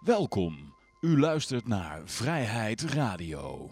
Welkom. U luistert naar Vrijheid Radio.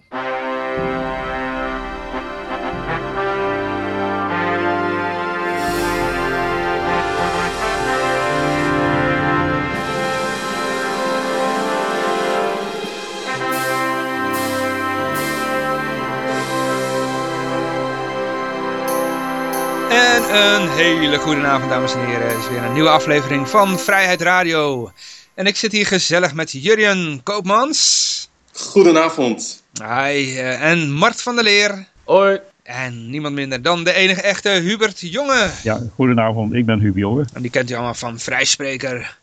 En een hele goede avond, dames en heren. Het is weer een nieuwe aflevering van Vrijheid Radio. En ik zit hier gezellig met Jurjen Koopmans. Goedenavond. Hi, eh, en Mart van der Leer. Hoi. En niemand minder dan de enige echte Hubert Jonge. Ja, goedenavond. Ik ben Huub Jonge. En die kent u allemaal van Vrijspreker.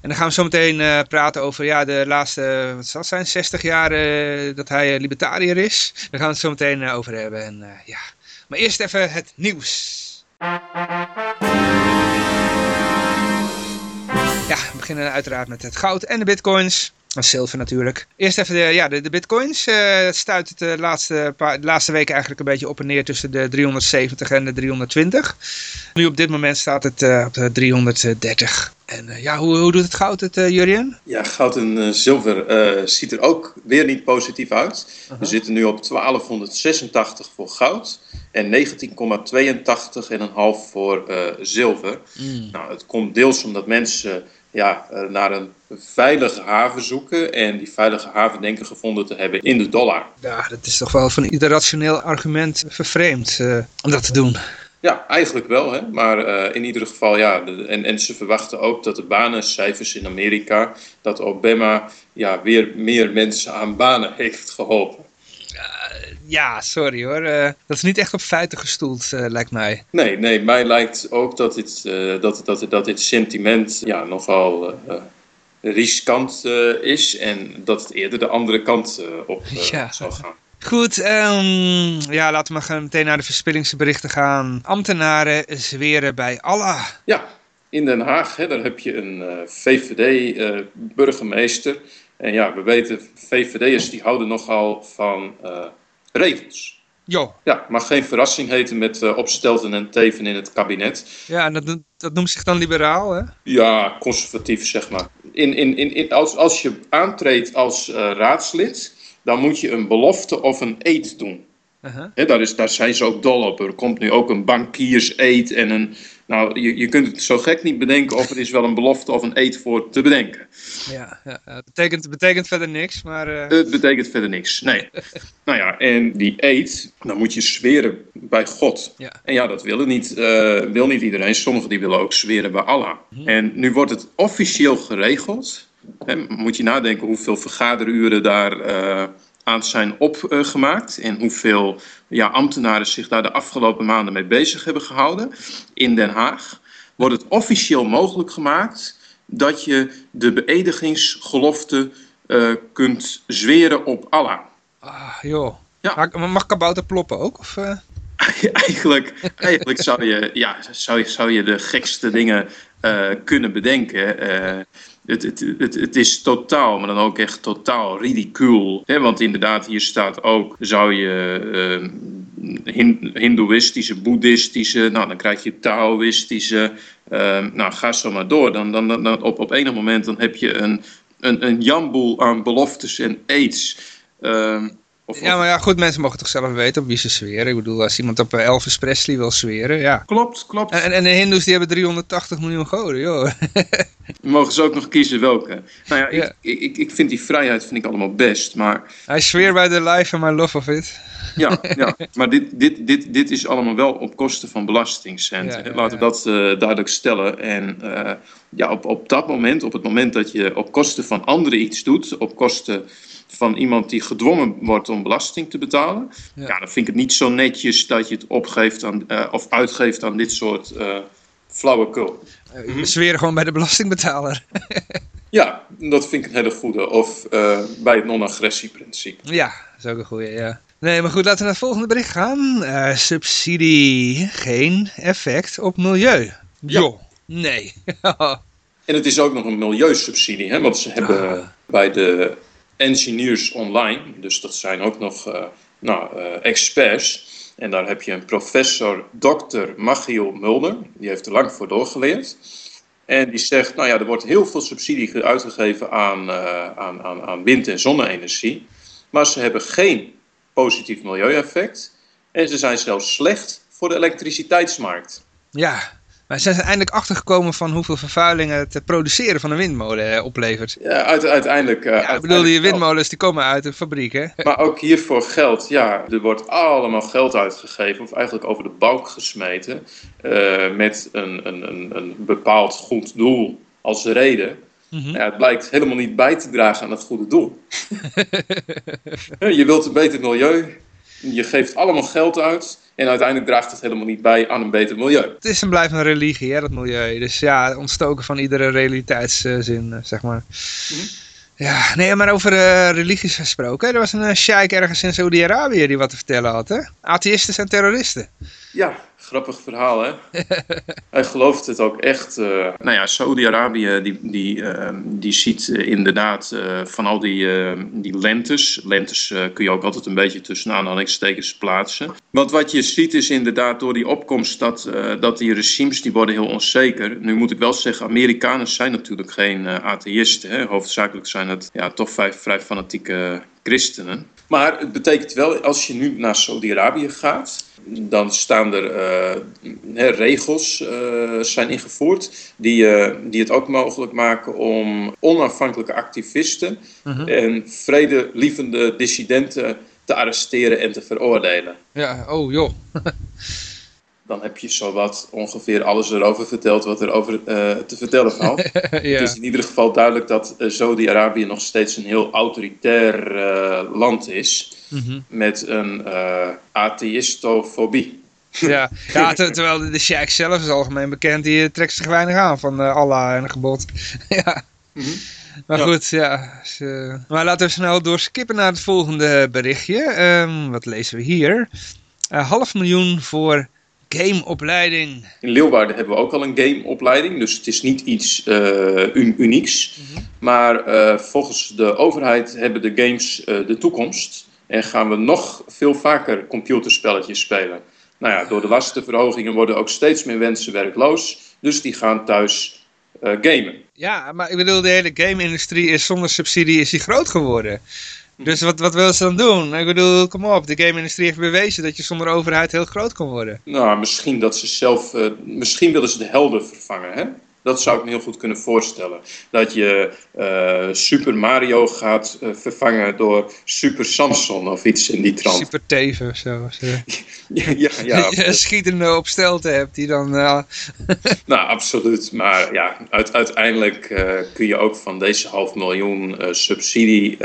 En dan gaan we zo meteen eh, praten over ja, de laatste, wat zal het zijn, 60 jaar eh, dat hij libertariër is. Daar gaan we het zo meteen over hebben. En, eh, ja. Maar eerst even het nieuws. Ja, we beginnen uiteraard met het goud en de bitcoins. En zilver natuurlijk. Eerst even de, ja, de, de bitcoins. eh het stuit het de laatste, paar, de laatste weken eigenlijk een beetje op en neer tussen de 370 en de 320. Nu op dit moment staat het eh, op de 330. En eh, ja, hoe, hoe doet het goud het, Jurien? Ja, goud en zilver ziet er ook weer niet positief uit. -huh. We zitten nu op 1286 voor goud en 19,82,5 voor zilver. Mm. Nou, het komt deels omdat mensen ja, naar een veilige haven zoeken en die veilige haven denken gevonden te hebben in de dollar. Ja, dat is toch wel van ieder rationeel argument vervreemd uh, om dat te doen. Ja, eigenlijk wel. Hè? Maar uh, in ieder geval, ja. En, en ze verwachten ook dat de banencijfers in Amerika, dat Obama ja, weer meer mensen aan banen heeft geholpen. Ja, sorry hoor. Uh, dat is niet echt op feiten gestoeld, lijkt mij. Nee, nee, mij lijkt ook dat dit, dat, dat, dat dit sentiment ja, nogal riskant is en dat het eerder de andere kant op ja. zal gaan. Goed, um, ja, laten we maar meteen naar de verspillingsberichten gaan. Ambtenaren zweren bij Allah. Ja, in Den Haag, hè, daar heb je een VVD-burgemeester. En ja, we weten, VVD'ers die houden nogal van regels. Jo. Ja, mag geen verrassing heten met uh, opstelten en teven in het kabinet. Ja, en dat, dat noemt zich dan liberaal, hè? Ja, conservatief, zeg maar. In, in, in, in, als, als je aantreedt als uh, raadslid, dan moet je een belofte of een eed doen. Uh -huh. He, daar, is, daar zijn ze ook dol op. Er komt nu ook een bankierseed en een... Nou, je, je kunt het zo gek niet bedenken of er is wel een belofte of een eed voor te bedenken. Ja, ja het betekent, betekent verder niks, maar... Uh... Het betekent verder niks, nee. nou ja, en die eed, dan moet je zweren bij God. Ja. En ja, dat willen niet, uh, wil niet iedereen. Sommigen die willen ook zweren bij Allah. Mhm. Hm. En nu wordt het officieel geregeld... Moet je nadenken hoeveel vergaderuren daar uh, aan zijn opgemaakt en hoeveel ja, ambtenaren zich daar de afgelopen maanden mee bezig hebben gehouden. In Den Haag wordt het officieel mogelijk gemaakt dat je de beëdigingsgelofte uh, kunt zweren op Allah. Ah, joh. Ja. Mag kabouter ploppen ook? Of, uh... eigenlijk, eigenlijk zou, je, ja, zou, je, zou je de gekste dingen kunnen bedenken. Het, het, het, het, is totaal, maar dan ook echt totaal ridicuul. Hè? Want inderdaad, hier staat ook, zou je uh, hindoeïstische, boeddhistische, nou dan krijg je taoïstische, uh, nou ga zo maar door. Dan, dan, dan, op, op enig moment dan heb je een, een, een jamboel aan beloftes en aids. Uh, of, ja, maar ja, goed, mensen mogen toch zelf weten op wie ze zweren. Ik bedoel, als iemand op Elvis Presley wil zweren, ja. Klopt, klopt. En, en de hindoes die hebben 380 miljoen goden, joh. mogen ze ook nog kiezen welke. Nou ja, ja. Ik, ik, ik vind die vrijheid vind ik allemaal best, maar... I swear by the life and my love of it. Ja, ja. maar dit, dit, dit, dit is allemaal wel op kosten van belastingcenten. Ja, Laten we dat uh, duidelijk stellen. En uh, ja, op, op dat moment, op het moment dat je op kosten van anderen iets doet, op kosten van iemand die gedwongen wordt om belasting te betalen, ja. ja dan vind ik het niet zo netjes dat je het opgeeft aan, uh, of uitgeeft aan dit soort flauwekul. Uh, zweren gewoon bij de belastingbetaler. ja, dat vind ik een hele goede. Of uh, bij het non-agressieprincipe. Ja, dat is ook een goede, ja. Nee, maar goed, laten we naar het volgende bericht gaan. Uh, subsidie, geen effect op milieu. Ja. Jo, nee. en het is ook nog een milieusubsidie, hè? want ze hebben ah. bij de engineers online, dus dat zijn ook nog nou, experts. En daar heb je een professor, dokter Machiel Mulder, die heeft er lang voor doorgeleerd. En die zegt, nou ja, er wordt heel veel subsidie uitgegeven aan, uh, aan, aan, aan wind- en zonne-energie. Maar ze hebben geen positief milieueffect. En ze zijn zelfs slecht voor de elektriciteitsmarkt. Ja, maar zijn ze eindelijk achtergekomen van hoeveel vervuiling het produceren van een windmolen eh, oplevert? Ja, uiteindelijk... Uh, ja, ik bedoel, die windmolens die komen uit een fabriek, hè? Maar ook hiervoor geld, ja, er wordt allemaal geld uitgegeven, of eigenlijk over de balk gesmeten, uh, met een, een, een, een bepaald goed doel als reden. Mm -hmm. ja, het blijkt helemaal niet bij te dragen aan het goede doel. je wilt een beter milieu, je geeft allemaal geld uit, en uiteindelijk draagt het helemaal niet bij aan een beter milieu. Het is en blijft een religie, hè, dat milieu. Dus ja, ontstoken van iedere realiteitszin, zeg maar. Mm -hmm. Ja, nee, maar over uh, religies gesproken. Er was een uh, sheik ergens in Saudi-Arabië die wat te vertellen had, hè? Atheïsten zijn terroristen. Ja, grappig verhaal, hè? Hij gelooft het ook echt. Uh... Nou ja, Saudi-Arabië die, die, uh, die ziet inderdaad uh, van al die, die lentes. Lentes kun je ook altijd een beetje tussen aanhalingstekens plaatsen. Want wat je ziet is inderdaad door die opkomst dat, dat die regimes die worden heel onzeker. Nu moet ik wel zeggen, Amerikanen zijn natuurlijk geen atheïsten. Hè? Hoofdzakelijk zijn het ja, toch vrij, vrij fanatieke christenen. Maar het betekent wel, als je nu naar Saudi-Arabië gaat dan staan er uh, regels uh, zijn ingevoerd die, uh, die het ook mogelijk maken om onafhankelijke activisten uh -huh. en vredelievende dissidenten te arresteren en te veroordelen. Ja, oh joh. dan heb je zowat ongeveer alles erover verteld wat er over te vertellen valt. ja. Het is in ieder geval duidelijk dat Saudi-Arabië nog steeds een heel autoritair land is. Mm -hmm. Met een uh, atheïstofobie. Ja, ja ter terwijl de sheik zelf is algemeen bekend, die trekt zich weinig aan van uh, Allah en gebod. ja. Mm -hmm. Maar ja. goed, ja. Dus, uh, maar laten we snel doorskippen naar het volgende berichtje. Um, wat lezen we hier? half miljoen voor gameopleiding. In Leeuwarden hebben we ook al een gameopleiding, dus het is niet iets uh, un unieks. Mm -hmm. Maar uh, volgens de overheid hebben de games uh, de toekomst. En gaan we nog veel vaker computerspelletjes spelen. Nou ja, door de lastenverhogingen worden ook steeds meer mensen werkloos. Dus die gaan thuis gamen. Ja, maar ik bedoel, de hele game-industrie is zonder subsidie is die groot geworden. Dus wat, wat willen ze dan doen? Ik bedoel, kom op, de game-industrie heeft bewezen dat je zonder overheid heel groot kan worden. Nou, misschien dat ze zelf, uh, misschien willen ze de helden vervangen, hè? Dat zou ik me heel goed kunnen voorstellen. Dat je uh, Super Mario gaat uh, vervangen door Super Samson of iets in die trant. Super Teven of zo. ja, ja, ja. je schietende op stelte hebt die dan... Uh... nou, absoluut. Maar ja, uit, uiteindelijk kun je ook van deze half miljoen subsidie...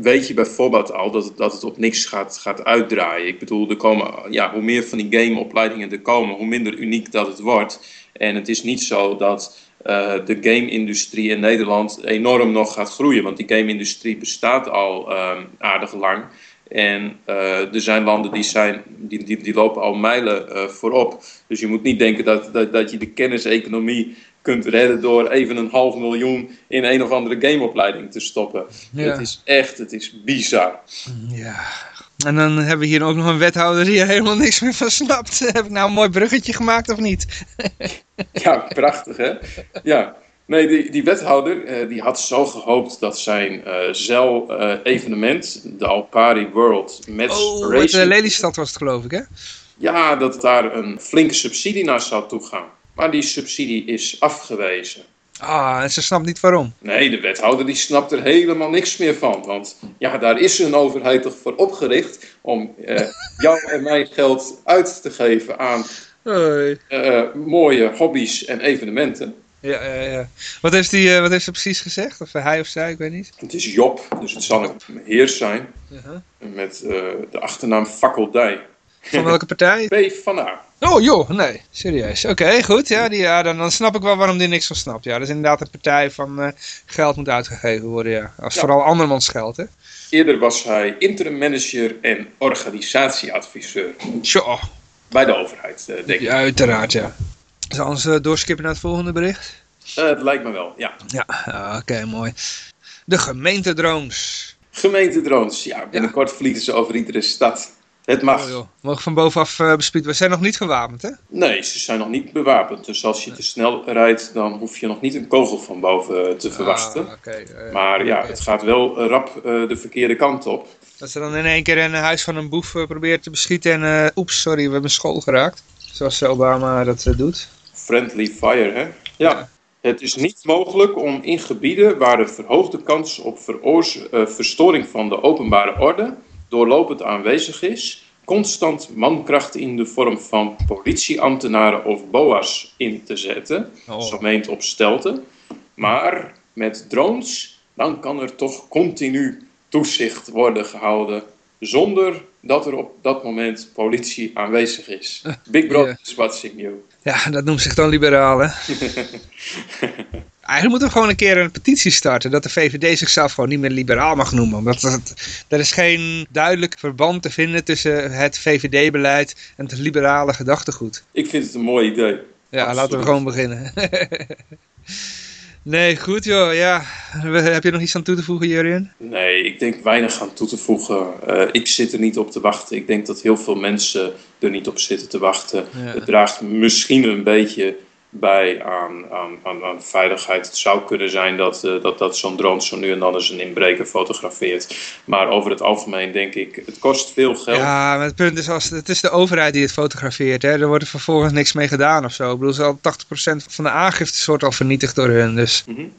weet je bijvoorbeeld al dat het, dat het op niks gaat, gaat uitdraaien. Ik bedoel, er komen, ja, hoe meer van die gameopleidingen er komen, hoe minder uniek dat het wordt... En het is niet zo dat uh, de game-industrie in Nederland enorm nog gaat groeien. Want die game-industrie bestaat al um, aardig lang. En uh, er zijn landen die, zijn, die, die, die lopen al mijlen uh, voorop. Dus je moet niet denken dat, dat, dat je de kenniseconomie kunt redden door even een half miljoen in een of andere gameopleiding te stoppen. Ja. Het is echt, het is bizar. Ja, en dan hebben we hier ook nog een wethouder die er helemaal niks meer van snapt. Heb ik nou een mooi bruggetje gemaakt of niet? ja, prachtig hè? Ja. Nee, die, die wethouder uh, die had zo gehoopt dat zijn uh, zeil-evenement, uh, de Alpari World Match oh, Racing... Oh, Lelystad was het geloof ik hè? Ja, dat daar een flinke subsidie naar zou toegaan. Maar die subsidie is afgewezen. Ah, en ze snapt niet waarom. Nee, de wethouder die snapt er helemaal niks meer van. Want ja, daar is een overheid toch voor opgericht om uh, jou en mij geld uit te geven aan uh, mooie hobby's en evenementen. Ja, ja, ja. Wat heeft hij uh, wat heeft ze precies gezegd? Of hij of zij, ik weet niet. Het is Job, dus het zal een heer zijn. -huh. Met de achternaam Fakkeldij. Van welke partij? P van A. Oh joh, nee, serieus. Oké, okay, goed. Ja, die, ja dan, dan snap ik wel waarom die niks van snapt. Ja, dat is inderdaad een partij van uh, geld moet uitgegeven worden. Ja. Als ja. vooral andermans geld, hè? Eerder was hij interim manager en organisatieadviseur. Tjoh. Bij de overheid, uh, denk ik. Ja, uiteraard, ja. Zal ons uh, doorskippen naar het volgende bericht? het lijkt me wel, ja. Ja, oké, okay, mooi. De gemeentedrones. Gemeentedrones, ja. Binnenkort ja. vliegen ze over iedere stad. Het mag. Oh, joh. Mogen van bovenaf uh, bespied. We zijn nog niet gewapend, hè? Nee, ze zijn nog niet bewapend. Dus als je te snel rijdt, dan hoef je nog niet een kogel van boven te verwachten. Ah, okay, uh, maar ja, het gaat wel rap uh, de verkeerde kant op. Dat ze dan in één keer een huis van een boef proberen te beschieten en oeps, sorry, we hebben school geraakt. Zoals Obama dat doet. Friendly fire, hè? Ja. ja. Het is niet mogelijk om in gebieden waar de verhoogde kans op verstoring van de openbare orde doorlopend aanwezig is, constant mankracht in de vorm van politieambtenaren of BOA's in te zetten, oh. zo meent op stelte. Maar met drones, dan kan er toch continu toezicht worden gehouden zonder dat er op dat moment politie aanwezig is. Big Brother is watching you. Ja, dat noemt zich dan liberaal, hè? Eigenlijk moeten we gewoon een keer een petitie starten dat de VVD zichzelf gewoon niet meer liberaal mag noemen. Omdat het, er is geen duidelijk verband te vinden tussen het VVD-beleid en het liberale gedachtegoed. Ik vind het een mooi idee. Ja, laten we gewoon beginnen. Nee, goed joh. Ja. Heb je nog iets aan toe te voegen, Jurien? Nee, ik denk weinig aan toe te voegen. Uh, ik zit er niet op te wachten. Ik denk dat heel veel mensen er niet op zitten te wachten. Het draagt misschien een beetje bij aan, aan, aan, aan, veiligheid. Het zou kunnen zijn dat, uh, dat, dat zo'n drone zo nu en dan eens een inbreker fotografeert. Maar over het algemeen denk ik, het kost veel geld. Ja, maar het punt is, als, het is de overheid die het fotografeert. Hè? Er wordt er vervolgens niks mee gedaan of zo. Ik bedoel, al 80% van de aangifte wordt al vernietigd door hun. Dus. Mm -hmm.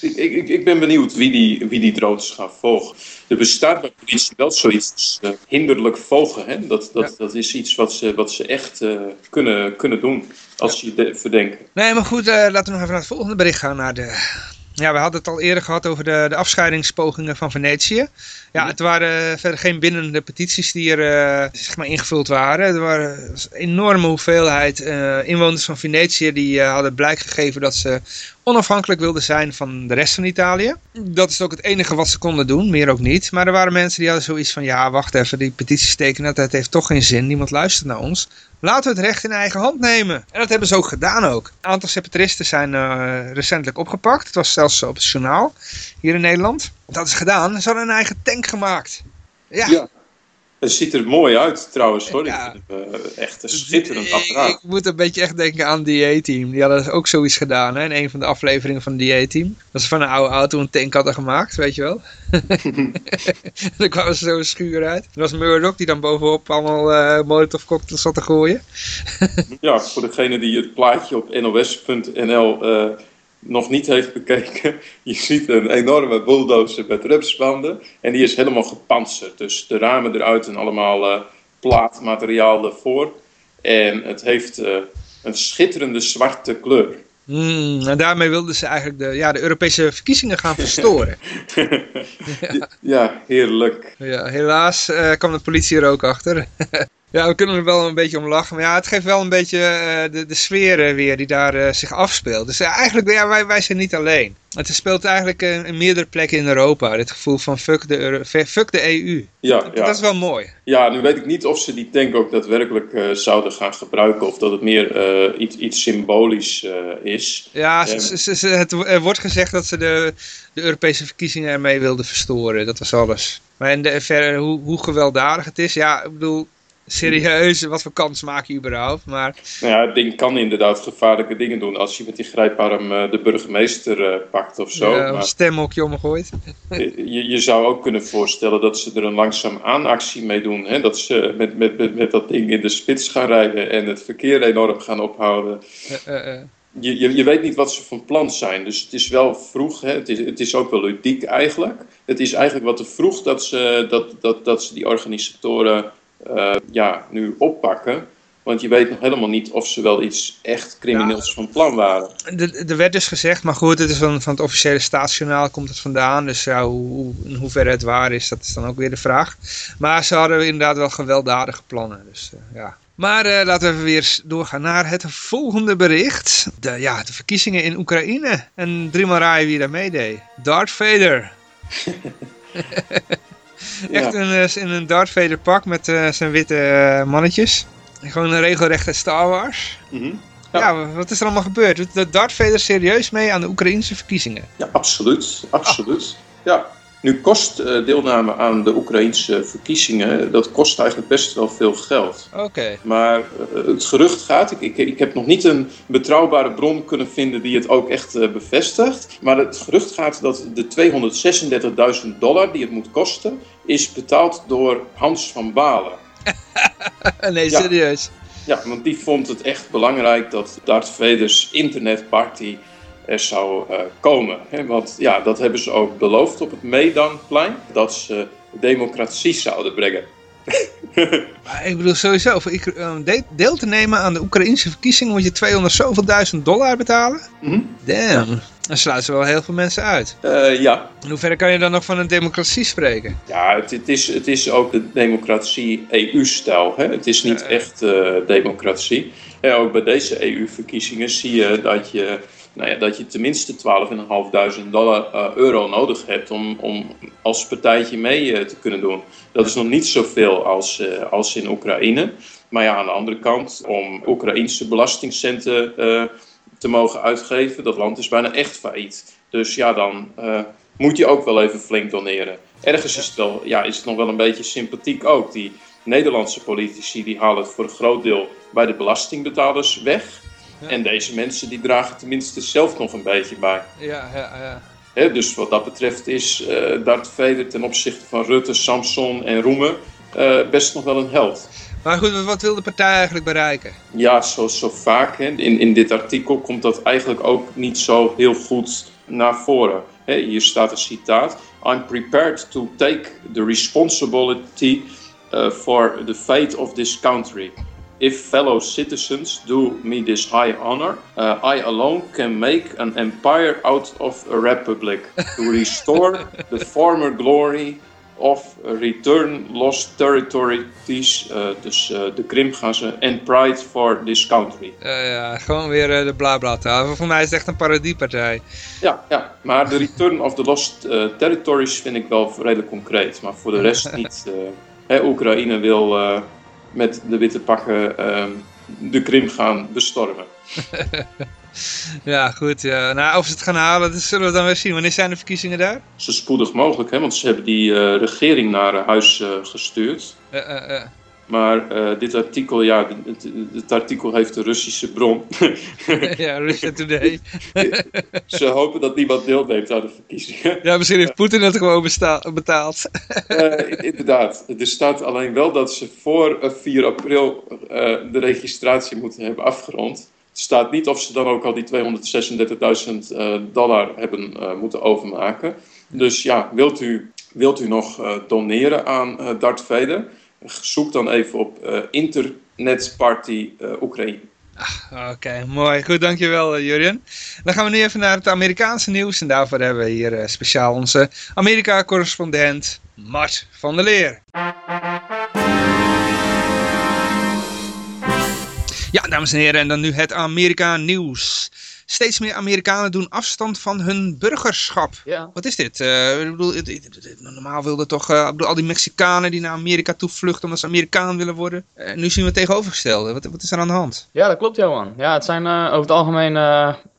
ik, ik, ik ben benieuwd wie die, wie die drones gaat volgen. Er bestaat bij politie wel zoiets als uh, hinderlijk volgen. Hè? Dat, dat, ja. dat is iets wat ze, wat ze echt uh, kunnen, kunnen doen als je de, verdenken. Nee, maar goed, uh, laten we nog even naar het volgende bericht gaan. Naar de... Ja, we hadden het al eerder gehad over de, de afscheidingspogingen van Venetië. Ja, het waren verder geen bindende petities die er uh, zeg maar ingevuld waren. Er waren een enorme hoeveelheid uh, inwoners van Venetië die hadden blijk gegeven dat ze onafhankelijk wilden zijn van de rest van Italië. Dat is ook het enige wat ze konden doen, meer ook niet. Maar er waren mensen die hadden zoiets van, ja wacht even, die petities tekenen, dat heeft toch geen zin. Niemand luistert naar ons. Laten we het recht in eigen hand nemen. En dat hebben ze ook gedaan ook. Een aantal separatisten zijn recentelijk opgepakt. Het was zelfs op het journaal hier in Nederland. Dat is gedaan. Ze hadden een eigen tank gemaakt. Ja. Het ziet er mooi uit trouwens hoor. Ja. Ik vind uh, echt een schitterend apparaat. Ik, ik, moet een beetje echt denken aan DA-team. Die hadden ook zoiets gedaan hè, in een van de afleveringen van DA-team. Dat ze van een oude auto een tank hadden gemaakt, weet je wel. dan kwamen ze zo een schuur uit. Er was Murdoch die dan bovenop allemaal uh, molotov cocktails zat te gooien. ja, voor degene die het plaatje op nos.nl uh, nog niet heeft bekeken, je ziet een enorme bulldozer met rupsbanden en die is helemaal gepantserd. Dus de ramen eruit en allemaal uh, plaatmateriaal ervoor. En het heeft uh, een schitterende zwarte kleur. Mm, en daarmee wilden ze eigenlijk de, ja, de Europese verkiezingen gaan verstoren. ja. ja. heerlijk. Ja, helaas uh, kwam de politie er ook achter. Ja, we kunnen er wel een beetje om lachen. Maar ja, het geeft wel een beetje uh, de, de sfeer uh, weer die daar uh, zich afspeelt. Dus eigenlijk, ja, wij, wij zijn niet alleen. Het speelt eigenlijk in meerdere plekken in Europa. Dit gevoel van fuck de, Euro fuck de EU. Ja, dat, ja. dat is wel mooi. Ja, nu weet ik niet of ze die tank ook daadwerkelijk zouden gaan gebruiken. Of dat het meer iets, iets symbolisch is. Ja, ze, ze, ze, het, er wordt gezegd dat ze de, de Europese verkiezingen ermee wilden verstoren. Dat was alles. Maar in de, ver, hoe, hoe gewelddadig het is, ja, ik bedoel serieus, wat voor kans maak je überhaupt? Maar... Nou ja, het ding kan inderdaad gevaarlijke dingen doen als je met die grijparm uh, de burgemeester uh, pakt of zo. Ja, maar... stemhokje omgegooid. je, je zou ook kunnen voorstellen dat ze er een langzaam aanactie mee doen. Hè? Dat ze met, met, met, met dat ding in de spits gaan rijden en het verkeer enorm gaan ophouden. Uh, je, je, je, weet niet wat ze van plan zijn. Dus het is wel vroeg. Hè? Het, is, het is ook wel ludiek eigenlijk. Het is eigenlijk wat te vroeg dat ze, dat, dat, dat ze die organisatoren uh, ja, nu oppakken. Want je weet nog helemaal niet of ze wel iets echt crimineels ja, van plan waren. Er werd dus gezegd, maar goed, het is van, van het officiële staatsjournaal komt het vandaan. Dus ja, hoe, in hoeverre het waar is, dat is dan ook weer de vraag. Maar ze hadden inderdaad wel gewelddadige plannen. Dus uh, ja. Maar uh, laten we even weer doorgaan naar het volgende bericht. De, ja, de verkiezingen in Oekraïne. En driemaal raaien wie daar meedeed. Darth Vader. Echt een, eh, in een Darth Vader pak met uh, zijn witte uh, mannetjes. Gewoon een regelrechte Star Wars. Mm -hmm. ja. ja. wat is er allemaal gebeurd? Doet Darth Vader serieus mee aan de Oekraïnse verkiezingen? Ja, absoluut. Absoluut. Ja. Nu kost eh, deelname aan de Oekraïnse verkiezingen, dat kost eigenlijk best wel veel geld. Oké. Maar eh, het gerucht gaat, ik, ik, ik heb nog niet een betrouwbare bron kunnen vinden die het ook echt eh, bevestigt. Maar het gerucht gaat dat de 236.000 dollar die het moet kosten, is betaald door Hans van Balen. nee, Ja. serieus. Ja, want die vond het echt belangrijk dat Darth Vader's internetparty er zou eh, komen. Hè? Want ja, dat hebben ze ook beloofd op het Maidanplein, dat ze democratie zouden brengen. Ik bedoel sowieso, deel te nemen aan de Oekraïnse verkiezingen moet je 200 zoveel duizend dollar betalen. Mhm. Damn. Dan sluiten ze wel heel veel mensen uit. Eh, ja, In hoeverre kan je dan nog van een democratie spreken? Ja, het, het, is, het is ook de democratie EU-stijl. Het is niet echt eh, democratie. Ja, ook bij deze EU-verkiezingen zie je dat je, nou ja, dat je tenminste 12.500 dollar eh, euro nodig hebt om, om als partijtje mee eh, te kunnen doen. Dat is nog niet zoveel als, eh, als in Oekraïne. Maar ja, aan de andere kant, om Oekraïnse belastingcenten te mogen uitgeven, dat land is bijna echt failliet. Dus ja, dan moet je ook wel even flink doneren. Ergens is het, wel, ja, is het nog wel een beetje sympathiek ook. Die Nederlandse politici die halen het voor een groot deel bij de belastingbetalers weg. Ja. En deze mensen die dragen tenminste zelf nog een beetje bij. Ja, ja, ja. Dus wat dat betreft is eh Darth Vader ten opzichte van Rutte, Samson en Roemen eh, best nog wel een held. Maar goed, wat- wil de partij eigenlijk bereiken? Ja, zoals zo vaak. In, in dit artikel komt dat eigenlijk ook niet zo heel goed naar voren. Hier staat een citaat. I'm prepared to take the responsibility uh, for the fate of this country. If fellow citizens do me this high honor, uh, I alone can make an empire out of a republic to restore the former glory of return lost territories, uh, dus uh, de Krim gaan ze, and pride for this country. Eh, ja, gewoon weer eh, de blabla taal. Voor mij is het echt een paradiepartij. Ja, ja, maar de return of the lost uh, territories vind ik wel redelijk concreet, maar voor de rest niet. Uh, hè, Oekraïne wil uh, met de witte pakken uh, de Krim gaan bestormen. ja, goed. Ja. Nou, of ze het gaan halen, dat zullen we dan weer zien. Wanneer zijn de verkiezingen daar? Zo spoedig mogelijk, hè, want ze hebben die uh, regering naar huis uh, gestuurd. Maar uh, dit artikel, ja, het, het, artikel heeft een Russische bron. ja, Russia Today. ze hopen dat niemand deelneemt aan de verkiezingen. Ja, misschien heeft Poetin het gewoon betaald. uh, inderdaad. Er staat alleen wel dat ze voor 4 april uh, de registratie moeten hebben afgerond. Het staat niet of ze dan ook al die 236.000 uh, dollar hebben moeten overmaken. Dus ja, wilt u, wilt u nog doneren aan Darth Vader? Zoek dan even op uh, Internetparty Oekraïne. Ah, Oké, mooi. Goed, dankjewel uh, Jurjen. Dan gaan we nu even naar het Amerikaanse nieuws. En daarvoor hebben we hier speciaal onze Amerika-correspondent Mart van der Leer. Ja, dames en heren, en dan nu het Amerika-nieuws. Steeds meer Amerikanen doen afstand van hun burgerschap. Ja. Wat is dit? Uh, ik bedoel, het, het, het, normaal wilden toch uh, bedoel, al die Mexicanen die naar Amerika toe vluchten omdat ze Amerikaan willen worden. Uh, nu zien we het tegenovergestelde. Wat, wat, is er aan de hand? Ja, dat klopt Johan. Ja, het zijn over het algemeen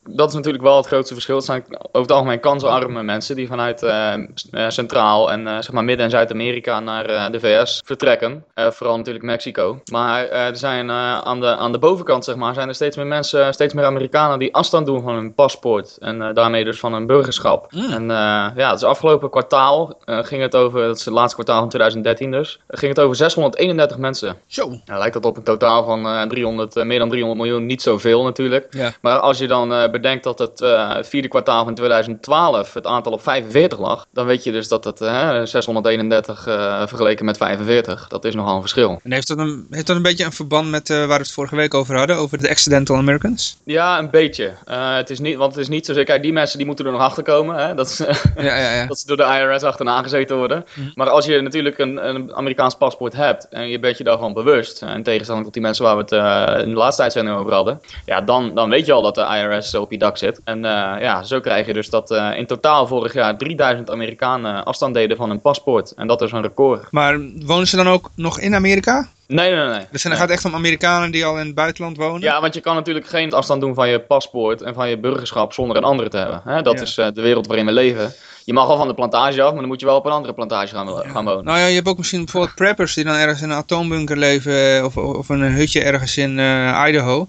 dat is natuurlijk wel het grootste verschil. Het zijn over het algemeen kansarme mensen die vanuit uh, uh, Centraal en uh, zeg maar Midden- en Zuid-Amerika naar de VS vertrekken. vooral natuurlijk Mexico. Maar er zijn aan, de, aan de bovenkant zeg maar, zijn er steeds meer mensen, steeds meer Amerikanen die afstand doen van hun paspoort. En daarmee dus van hun burgerschap. Mm. En ja, het is afgelopen kwartaal ging het over, dat is het laatste kwartaal van 2013 dus, ging het over 631 mensen. Zo. Nou, lijkt dat op een totaal van 300, meer dan 300 miljoen, niet zoveel natuurlijk. Maar als je dan bedenkt dat het uh, vierde kwartaal van 2012 het aantal op 45 lag, dan weet je dus dat het uh, 631 uh, vergeleken met 45, dat is nogal een verschil. En heeft dat een, heeft dat een beetje een verband met waar we het vorige week over hadden, over de accidental Americans? Ja, een beetje. Het is niet, want het is niet zozeer, kijk, die mensen die moeten er nog achter komen, hè? Dat, is, ja, ja, ja. dat ze door de IRS achterna gezeten worden. Mm. Maar als je natuurlijk een, een, Amerikaans paspoort hebt en je bent je daarvan bewust, in tegenstelling tot die mensen waar we het in de laatste uitzending over hadden, ja, dan, dan weet je al dat de IRS op je dak zit. En uh, ja, zo krijg je dus dat uh, in totaal vorig jaar 3000 Amerikanen afstand deden van hun paspoort. En dat is een record. Maar wonen ze dan ook nog in Amerika? Nee, nee, nee. Dus dan nee. gaat het echt om Amerikanen die al in het buitenland wonen? Ja, want je kan natuurlijk geen afstand doen van je paspoort en van je burgerschap zonder een andere te hebben. Hè? Dat Ja. is uh, de wereld waarin we leven. je mag wel van de plantage af, maar dan moet je wel op een andere plantage gaan, gaan wonen. Nou ja, je hebt ook misschien bijvoorbeeld preppers die dan ergens in een atoombunker leven eh, of, of een hutje ergens in eh, Idaho.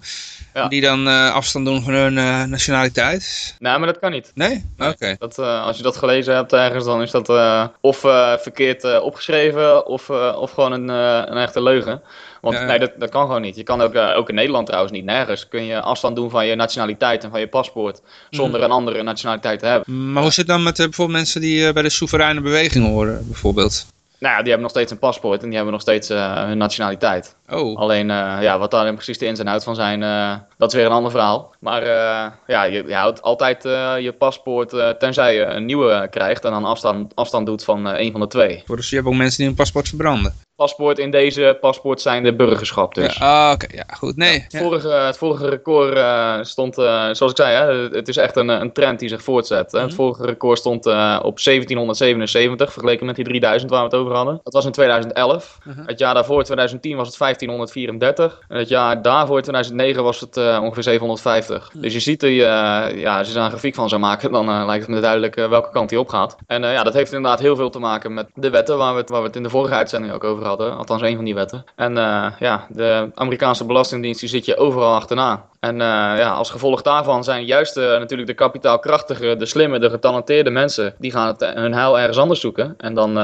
Ja. Die dan eh, afstand doen van hun eh, nationaliteit. Nee, maar dat kan niet. Nee? Oké. Dat, eh, als je dat gelezen hebt ergens, dan is dat of verkeerd opgeschreven of, of gewoon een, een echte leugen. Want Ja. nee, dat, dat kan gewoon niet. Je kan ook, ook in Nederland trouwens niet nergens. Kun je afstand doen van je nationaliteit en van je paspoort zonder Mhm. een andere nationaliteit te hebben. Maar hoe zit het dan met bijvoorbeeld mensen die bij de soevereine beweging horen, bijvoorbeeld? Nou ja, die hebben nog steeds een paspoort en die hebben nog steeds hun nationaliteit. Oh, Alleen ja, ja, wat daar dan precies de ins en outs van zijn, eh, dat is weer een ander verhaal. Maar eh, ja, je, je houdt altijd eh, je paspoort eh, tenzij je een nieuwe krijgt en dan afstand, afstand doet van eh, een van de twee. dus je hebt ook mensen die hun paspoort verbranden. Paspoort in deze paspoort zijn de burgerschap dus. Ja, ah, Oké, ja, goed. Nee. Het, ja. vorige, het vorige record eh, stond, eh, zoals ik zei, hè, het is echt een, een trend die zich voortzet. hè. Het Mhm. vorige record stond eh, op 1777, vergeleken met die 3000 waar we het over hadden. Dat was in 2011. Mhm. Het jaar daarvoor, 2010, was het 1534. En het jaar daarvoor, 2009, was het eh, ongeveer 750. Mhm. Dus je ziet, die, eh, ja, als je daar een grafiek van zou maken, dan eh, lijkt het me duidelijk welke kant die op gaat. En ja, dat heeft inderdaad heel veel te maken met de wetten waar we het, waar we het in de vorige uitzending ook over hadden. Althans, een van die wetten. En ja, de Amerikaanse Belastingdienst die zit je overal achterna. En ja, als gevolg daarvan zijn juist natuurlijk de kapitaalkrachtige, de slimme, de getalenteerde mensen, die gaan het, hun heil ergens anders zoeken. En dan,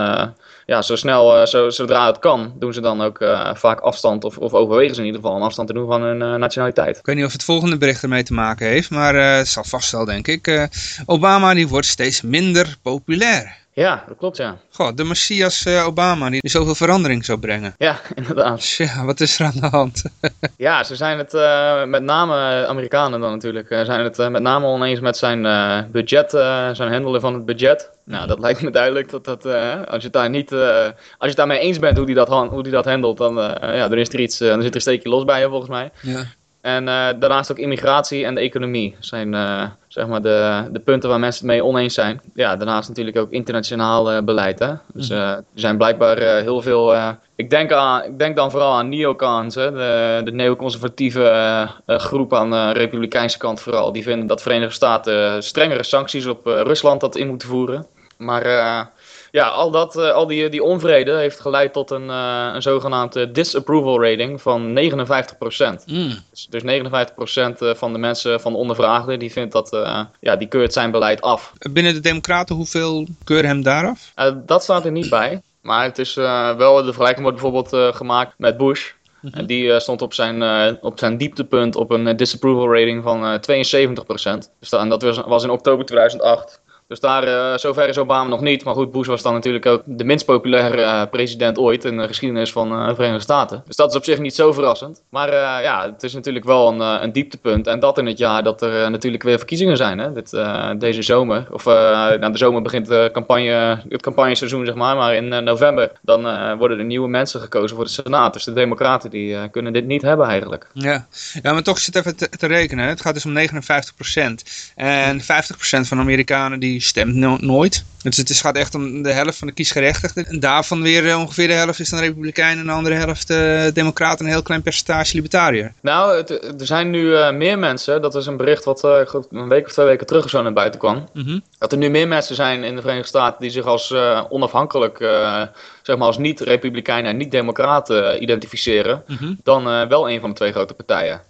ja, zo snel, eh, zo, zodra het kan, doen ze dan ook eh, vaak afstand, of, of overwegen ze in ieder geval om afstand te doen van hun eh, nationaliteit. Ik weet niet of het volgende bericht ermee te maken heeft, maar het zal vast wel, denk ik. Obama die wordt steeds minder populair. Ja, dat klopt, ja. Goh, de Messias eh, Obama die zoveel verandering zou brengen. Ja, inderdaad. Tja, wat is er aan de hand? Ja, ze zijn het eh, met name, Amerikanen dan natuurlijk, eh, zijn het eh, met name oneens met zijn eh, budget, eh, zijn handelen van het budget. Nou, dat lijkt me duidelijk dat dat, eh, als je het daar niet, eh, als je het daarmee eens bent hoe die dat, hoe die dat handelt, dan, eh, ja, dan is er iets, eh, dan zit er een steekje los bij je volgens mij. ja. En eh, daarnaast ook immigratie en de economie zijn eh, zeg maar de, de punten waar mensen het mee oneens zijn. Ja, daarnaast natuurlijk ook internationaal eh, beleid. Hè? Dus eh, er zijn blijkbaar heel veel. ik, denk aan, ik denk dan vooral aan neocons, hè? De, de neoconservatieve eh, groep aan de republikeinse kant vooral. Die vinden dat de Verenigde Staten strengere sancties op Rusland dat in moeten voeren. Maar ja, al, dat, eh, al die, die onvrede heeft geleid tot een, eh, een zogenaamde disapproval rating van 59%. Mm. Dus, dus 59% eh, van de mensen, van de ondervraagden, die vindt dat, eh, ja, die keurt zijn beleid af. Binnen de Democraten, hoeveel keuren hem daaraf? Eh, dat staat er niet bij. Maar het is eh, wel, de vergelijking wordt bijvoorbeeld eh, gemaakt met Bush. En die eh, stond op zijn, eh, op zijn dieptepunt op een eh, disapproval rating van eh 72%. Dus en dat was, was in oktober 2008. Dus daar, eh, zover is Obama nog niet. Maar goed, Bush was dan natuurlijk ook de minst populaire eh, president ooit in de geschiedenis van eh, de Verenigde Staten. Dus dat is op zich niet zo verrassend. Maar ja, het is natuurlijk wel een, een dieptepunt. En dat in het jaar dat er natuurlijk weer verkiezingen zijn. Hè? Dit, deze zomer. Of nou, de zomer begint de campagne, het campagneseizoen, zeg maar. Maar in november dan worden er nieuwe mensen gekozen voor de Senaat. Dus de Democraten die kunnen dit niet hebben eigenlijk. Ja. ja, maar toch zit even te, te rekenen. Het gaat dus om 59%. En 50% van de Amerikanen die stemt no- nooit. Dus het is, gaat echt om de helft van de kiesgerechtigden. En daarvan weer eh, ongeveer de helft is dan Republikein en de andere helft eh Democraten en een heel klein percentage Libertariër. Nou, het- er zijn nu eh, meer mensen. Dat is een bericht wat een week of twee weken terug of zo naar buiten kwam. Mhm. Dat er nu meer mensen zijn in de Verenigde Staten die zich als onafhankelijk, zeg maar als niet-republikeinen en niet-democraten identificeren. Mhm. Dan wel een van de twee grote partijen.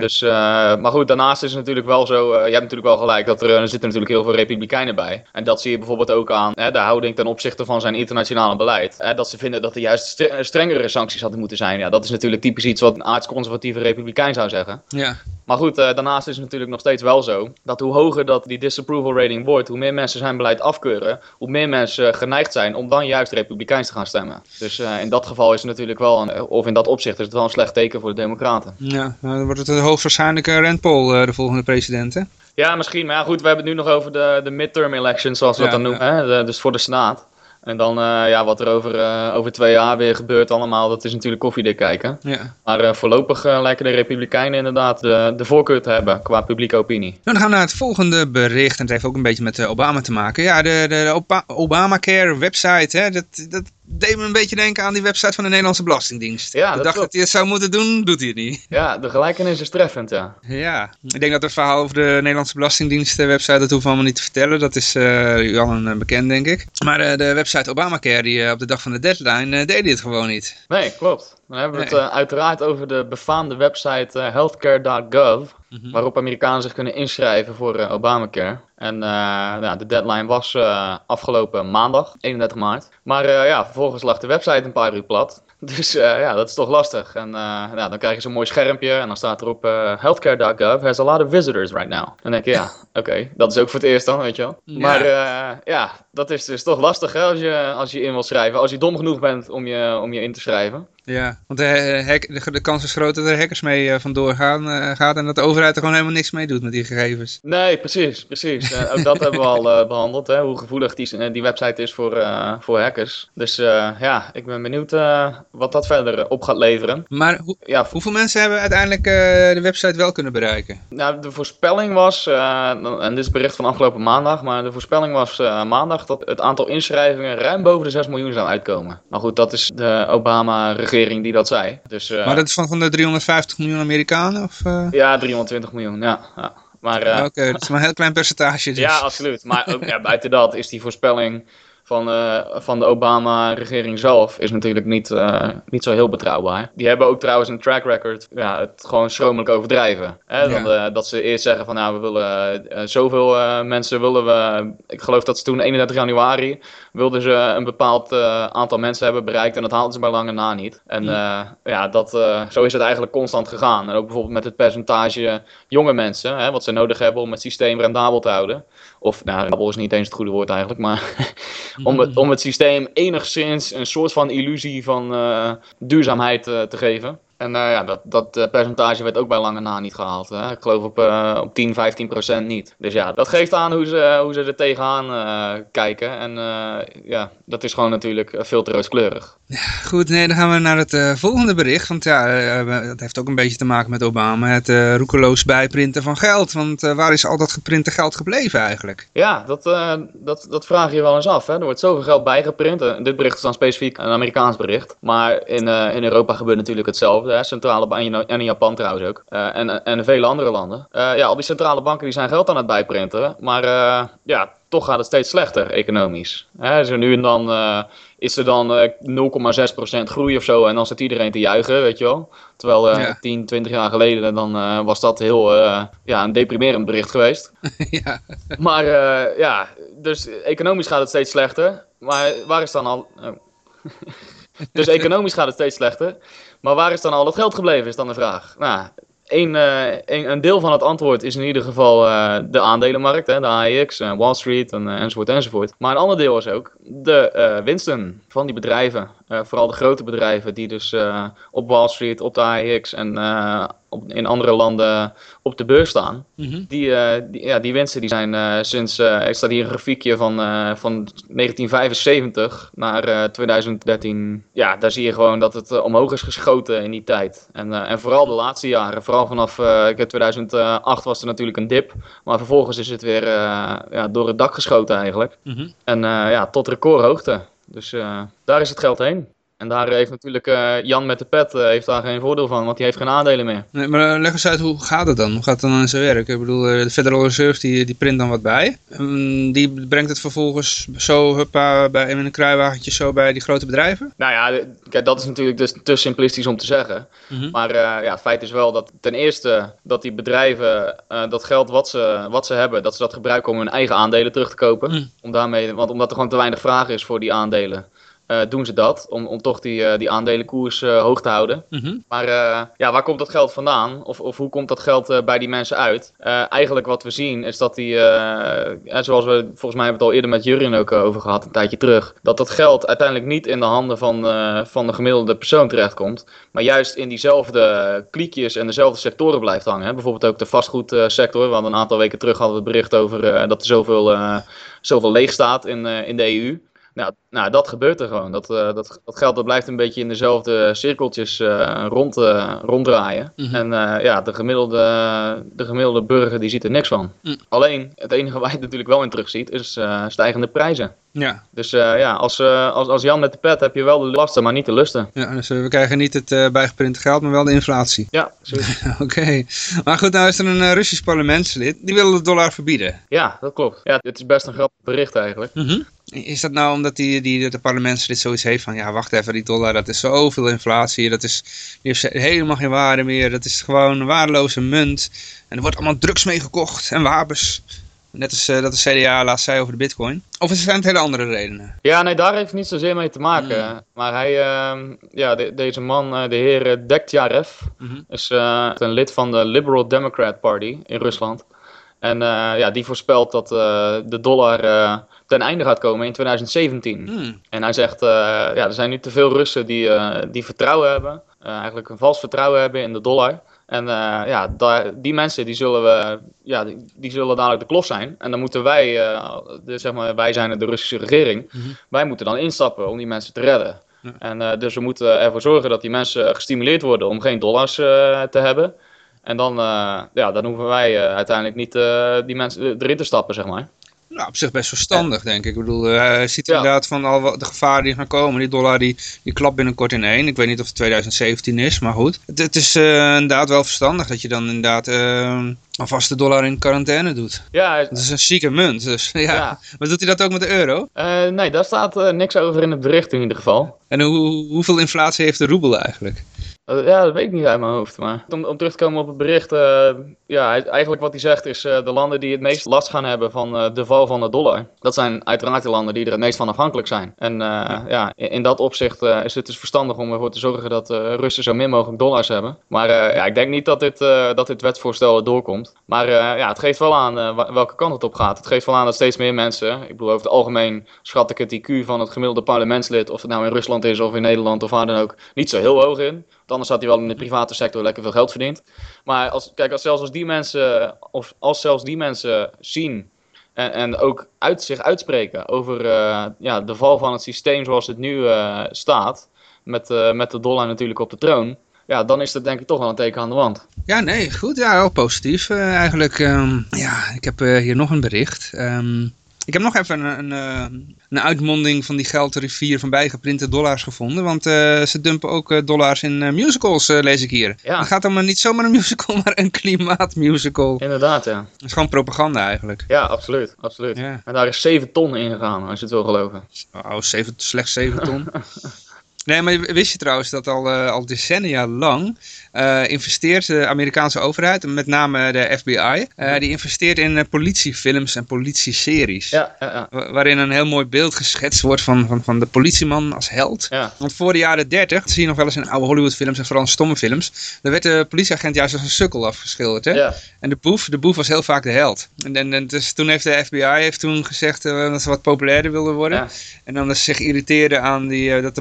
Dus, eh, maar goed, daarnaast is het natuurlijk wel zo, eh, je hebt natuurlijk wel gelijk, dat er, eh, er zitten natuurlijk heel veel republikeinen bij. En dat zie je bijvoorbeeld ook aan hè, de houding ten opzichte van zijn internationale beleid. Hè, dat ze vinden dat er juist stre- strengere sancties hadden moeten zijn. Ja, dat is natuurlijk typisch iets wat een aardsconservatieve republikein zou zeggen. Ja. Maar goed, daarnaast is het natuurlijk nog steeds wel zo dat hoe hoger dat die disapproval rating wordt, hoe meer mensen zijn beleid afkeuren, hoe meer mensen geneigd zijn om dan juist republikeins te gaan stemmen. Dus in dat geval is het natuurlijk wel, een, of in dat opzicht is het wel een slecht teken voor de democraten. ja, nou, wordt het hoogstwaarschijnlijk Rand Paul eh, de volgende president, hè? Ja, misschien. Maar ja, goed, we hebben het nu nog over de, de midterm elections, zoals we Ja, dat dan noemen. Hè? De- dus voor de Senaat. En dan, eh, ja, wat er over, eh, over twee jaar weer gebeurt allemaal, dat is natuurlijk koffiedik kijken. Ja. Maar voorlopig lijken de Republikeinen inderdaad de, de voorkeur te hebben qua publieke opinie. Nou, dan gaan we naar het volgende bericht. En het heeft ook een beetje met Obama te maken. Ja, de, de, Obamacare website. Hè, dat, dat, deed me een beetje denken aan die website van de Nederlandse Belastingdienst. Ja, dacht klopt. dat hij het zou moeten doen, doet hij het niet. Ja, de gelijkenis is treffend, ja. Ja, ik denk dat het verhaal over de Nederlandse Belastingdienst eh, website, dat hoeven we allemaal niet te vertellen. Dat is eh u allen eh, bekend, denk ik. Maar de website Obamacare, die op de dag van de deadline, deed hij het gewoon niet. Nee, klopt. Dan hebben we het Nee. uiteraard over de befaamde website healthcare.gov, Mhm. waarop Amerikanen zich kunnen inschrijven voor Obamacare. En eh, nou, de deadline was eh, afgelopen maandag, 31 maart. Maar eh, ja, vervolgens lag de website een paar uur plat. Dus ja, dat is toch lastig. En ja, dan krijg je zo'n mooi schermpje en dan staat erop healthcare.gov has a lot of visitors right now. Dan denk je, ja, oké, dat is ook voor het eerst dan, weet je wel. Ja. Maar ja, dat is dus toch lastig hè, als je, als je in wil schrijven. Als je dom genoeg bent om je, om je in te schrijven. Ja, want de, hack- de, de kans is groot dat er hackers mee eh, vandoor gaan, eh, gaat en dat de overheid er gewoon helemaal niks mee doet met die gegevens. Nee, precies, precies. Eh, ook dat hebben we al eh, behandeld, hè, hoe gevoelig die, eh, die website is voor, eh, voor hackers. Dus eh, ja, ik ben benieuwd eh, wat dat verder eh, op gaat leveren. Maar hoe, Ja, hoeveel mensen hebben uiteindelijk eh, de website wel kunnen bereiken? nou, de voorspelling was, eh, en dit is bericht van afgelopen maandag, maar de voorspelling was eh, maandag dat het aantal inschrijvingen ruim boven de 6 miljoen zou uitkomen. Maar goed, dat is de Obama-regering die dat zei. Dus eh, Maar dat is van, van de 350 miljoen Amerikanen? Of, eh? ja, 320 miljoen, ja. ja. Maar, eh, Oké, dat is maar een heel klein percentage dus. Ja, absoluut. Maar ook ja, buiten dat is die voorspelling van, eh, van de Obama-regering zelf is natuurlijk niet, eh, niet zo heel betrouwbaar. Die hebben ook trouwens een track record, ja, het gewoon schromelijk overdrijven. Hè? Dan, eh, dat ze eerst zeggen van, nou, we willen zoveel mensen willen we... Ik geloof dat ze toen 31 januari wilden ze een bepaald aantal mensen hebben bereikt en dat haalden ze bij lange na niet. En eh, ja, dat, zo is het eigenlijk constant gegaan. En ook bijvoorbeeld met het percentage jonge mensen, hè, wat ze nodig hebben om het systeem rendabel te houden. Of, nou, rendabel is niet eens het goede woord eigenlijk, maar om, het, om het systeem enigszins een soort van illusie van eh, duurzaamheid eh, te geven. En eh, ja, dat, dat eh, percentage werd ook bij lange na niet gehaald. Hè? Ik geloof op, eh, op 10, 15 procent niet. Dus ja, dat geeft aan hoe ze, hoe ze er tegenaan kijken. En ja, dat is gewoon natuurlijk veel te rooskleurig. Goed, nee, dan gaan we naar het volgende bericht. Want ja, dat heeft ook een beetje te maken met Obama. Het roekeloos bijprinten van geld. Want waar is al dat geprinte geld gebleven eigenlijk? Ja, dat, dat, dat vraag je wel eens af. Hè? Er wordt zoveel geld bijgeprint. Dit bericht is dan specifiek een Amerikaans bericht. Maar in, in Europa gebeurt natuurlijk hetzelfde. Hè? Centrale banken en in Japan trouwens ook. Eh, en, en vele andere landen. Eh, ja, al die centrale banken die zijn geld aan het bijprinten. Maar eh, ja, toch gaat het steeds slechter economisch. Hè? Zo nu en dan is er dan eh 0,6% groei of zo. En dan zit iedereen te juichen, weet je wel. Terwijl Ja. 10, 20 jaar geleden dan was dat heel ja, een deprimerend bericht geweest. ja. Maar ja, dus economisch gaat het steeds slechter. Maar waar is dan al. oh. dus economisch gaat het steeds slechter. Maar waar is dan al het geld gebleven, is dan de vraag. Nou, een, eh, een, een deel van het antwoord is in ieder geval eh, de aandelenmarkt, hè, de AEX, eh, Wall Street en, enzovoort enzovoort. Maar een ander deel is ook de winsten van die bedrijven. Vooral de grote bedrijven die dus op Wall Street, op de AEX en op, in andere landen op de beurs staan. Mhm. Die, eh, die, ja, die winsten die zijn eh, sinds, eh, er staat hier een grafiekje van, van 1975 naar eh, 2013. Ja, daar zie je gewoon dat het omhoog is geschoten in die tijd. En, en vooral de laatste jaren, vooral vanaf eh, ik weet, 2008 was er natuurlijk een dip. Maar vervolgens is het weer ja, door het dak geschoten eigenlijk. Mhm. En ja, tot recordhoogte. Dus daar is het geld heen. En daar heeft natuurlijk eh, Jan met de pet eh, heeft daar geen voordeel van, want die heeft geen aandelen meer. Nee, maar eh, leg eens uit, hoe gaat het dan? Hoe gaat het dan in zijn werk? Ik bedoel, de Federal Reserve die, die print dan wat bij. Ehm, die brengt het vervolgens zo, huppa, bij, in een kruiwagentje zo bij die grote bedrijven. Nou ja, kijk, dat is natuurlijk dus te simplistisch om te zeggen. Mhm. Maar ja, het feit is wel dat ten eerste dat die bedrijven dat geld wat ze, wat ze hebben, dat ze dat gebruiken om hun eigen aandelen terug te kopen. Mm. Om daarmee, want omdat er gewoon te weinig vraag is voor die aandelen, eh, doen ze dat. Om, om toch die, eh, die aandelenkoers eh, hoog te houden. Mhm. Maar ja, waar komt dat geld vandaan? Of, of hoe komt dat geld bij die mensen uit? Eigenlijk wat we zien is dat die, zoals we volgens mij hebben het al eerder met Jurien ook over gehad, een tijdje terug, dat dat geld uiteindelijk niet in de handen van, van de gemiddelde persoon terechtkomt, maar juist in diezelfde kliekjes en dezelfde sectoren blijft hangen. Hè? Bijvoorbeeld ook de vastgoedsector. Hadden een aantal weken terug hadden we het bericht over dat er zoveel, zoveel leeg staat in, in de EU. Nou, nou, dat gebeurt er gewoon. Dat, eh, dat, dat geld dat blijft een beetje in dezelfde cirkeltjes eh, rond, eh, ronddraaien. Mhm. En ja, de gemiddelde, de gemiddelde burger die ziet er niks van. Mm. Alleen, het enige waar je het natuurlijk wel in terugziet, is stijgende prijzen. Ja, Dus ja, als, als, als Jan met de pet heb je wel de lasten, maar niet de lusten. ja dus we krijgen niet het bijgeprinte geld, maar wel de inflatie. Ja, precies. Oké, maar goed, nou is er een Russisch parlementslid, die wil de dollar verbieden. ja, dat klopt. Ja, het is best een grappig bericht eigenlijk. Is dat nou omdat die, die, de parlementslid zoiets heeft van, ja wacht even, die dollar, dat is zoveel inflatie, dat is, die heeft helemaal geen waarde meer, dat is gewoon een waardeloze munt. En er wordt allemaal drugs mee gekocht en wapens. Net als eh, dat de CDA laatst zei over de bitcoin. Of zijn het hele andere redenen? Ja, nee, daar heeft het niet zozeer mee te maken. Maar hij, ehm, ja, de- deze man, eh, de heer eh, Dektyarev, Mhm. is een lid van de Liberal Democrat Party in Rusland. En eh, ja, die voorspelt dat eh, de dollar eh, ten einde gaat komen in 2017. Hmm. En hij zegt, ja, er zijn nu te veel Russen die, die vertrouwen hebben. eigenlijk een vals vertrouwen hebben in de dollar. En ja, daar, die mensen die zullen, we, ja, die, die zullen dadelijk de klos zijn. En dan moeten wij, de, zeg maar, wij zijn de Russische regering, Mhm. wij moeten dan instappen om die mensen te redden. Ja. En dus we moeten ervoor zorgen dat die mensen gestimuleerd worden om geen dollars te hebben. En dan, eh, ja, dan hoeven wij eh, uiteindelijk niet eh, die mensen erin te stappen, zeg maar. Nou, op zich best verstandig, denk ik. Ik bedoel, hij ziet Ja. inderdaad van al de gevaren die gaan komen. Die dollar die, die klapt binnenkort in één. Ik weet niet of het 2017 is, maar goed. Het, het is inderdaad wel verstandig dat je dan inderdaad alvast de dollar in quarantaine doet. Ja, Dat is een zieke munt, dus ja. Ja. Maar doet hij dat ook met de euro? nee, daar staat niks over in het bericht in ieder geval. En hoe, hoeveel inflatie heeft de roebel eigenlijk? Eh, ja, dat weet ik niet uit mijn hoofd. Maar om, om terug te komen op het bericht. eh, ja, eigenlijk wat hij zegt is eh, de landen die het meest last gaan hebben van eh, de val van de dollar. Dat zijn uiteraard de landen die er het meest van afhankelijk zijn. En eh, ja. in, in dat opzicht is het dus verstandig om ervoor te zorgen dat Russen zo min mogelijk dollars hebben. Maar ja, ik denk niet dat dit, dat dit wetsvoorstel doorkomt. Maar ja, het geeft wel aan welke kant het op gaat. Het geeft wel aan dat steeds meer mensen, ik bedoel over het algemeen schat ik het IQ van het gemiddelde parlementslid, of het nou in Rusland is of in Nederland of waar dan ook, niet zo heel hoog in. Anders had hij wel in de private sector lekker veel geld verdiend. Maar als, kijk, als zelfs als die mensen, of als zelfs die mensen zien en, en ook uit, zich uitspreken over eh, ja, de val van het systeem zoals het nu eh, staat, met, eh, met de dollar natuurlijk op de troon, ja, dan is dat denk ik toch wel een teken aan de wand. Ja, nee, goed. Ja, wel positief eigenlijk. ehm. ja, ik heb hier nog een bericht. Ehm, ik heb nog even een, een, eh, een uitmonding van die geldrivier van bijgeprinte dollars gevonden. Want eh, ze dumpen ook eh, dollars in musicals, lees ik hier. Ja. Het gaat dan maar niet zomaar een musical, maar een klimaatmusical. Inderdaad, ja. Dat is gewoon propaganda eigenlijk. Ja, absoluut. absoluut. Ja. En daar is 7 ton in gegaan, als je het wil geloven. Oh, slechts 7 ton. Nee, maar wist je trouwens dat al, eh, al decennia lang eh, investeert de Amerikaanse overheid, met name de FBI, eh, die investeert in politiefilms en politieseries. Ja, ja, ja. Wa- Waarin een heel mooi beeld geschetst wordt van, van, van de politieman als held. Want voor de jaren 30, dat zie je nog wel eens in oude Hollywoodfilms en vooral stomme films, daar werd de politieagent juist als een sukkel afgeschilderd. Hè? En de boef, de boef was heel vaak de held. En, en, en dus toen heeft de FBI heeft toen gezegd dat ze wat populairder wilden worden. En dan dat ze zich irriteerden aan die, dat de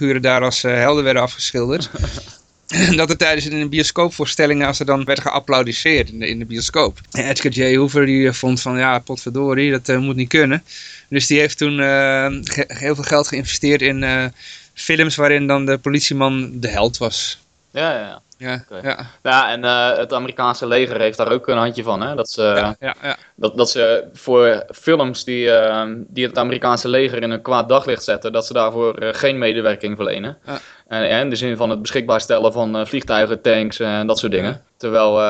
maffiafiguren daar als eh, helden werden afgeschilderd. Dat er tijdens in de bioscoopvoorstellingen, als er dan werd geapplaudiseerd in de, in de bioscoop. En Edgar J. Hoover die eh, vond van, ja, potverdorie, dat eh, moet niet kunnen. Dus die heeft toen heel veel geld geïnvesteerd in films waarin dan de politieman de held was. ja, ja, ja. Ja, ja, Ja, en eh, het Amerikaanse leger heeft daar ook een handje van. Hè? Dat, ze, ja, ja, ja. dat, dat ze voor films die, eh, die het Amerikaanse leger in een kwaad daglicht zetten, dat ze daarvoor eh, geen medewerking verlenen. Ja. En, en in de zin van het beschikbaar stellen van eh, vliegtuigen, tanks en dat soort dingen. Terwijl,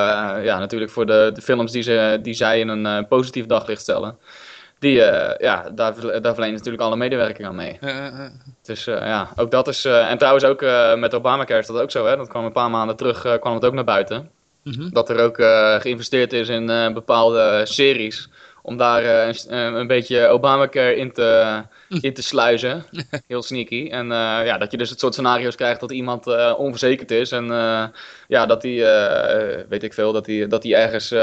ja, natuurlijk voor de, de films die, ze, die zij in een positief daglicht stellen, die, eh, ja, daar, daar verlenen natuurlijk alle medewerking aan mee. Dus eh, ja, ook dat is. eh, en trouwens ook met Obamacare is dat ook zo. Hè? Dat kwam een paar maanden terug, kwam het ook naar buiten. Mhm. Dat er ook geïnvesteerd is in bepaalde series. Om daar een, een beetje Obamacare in te, in te sluizen. Heel sneaky. En ja, dat je dus het soort scenario's krijgt dat iemand onverzekerd is. En ja, dat hij, weet ik veel, dat hij dat hij ergens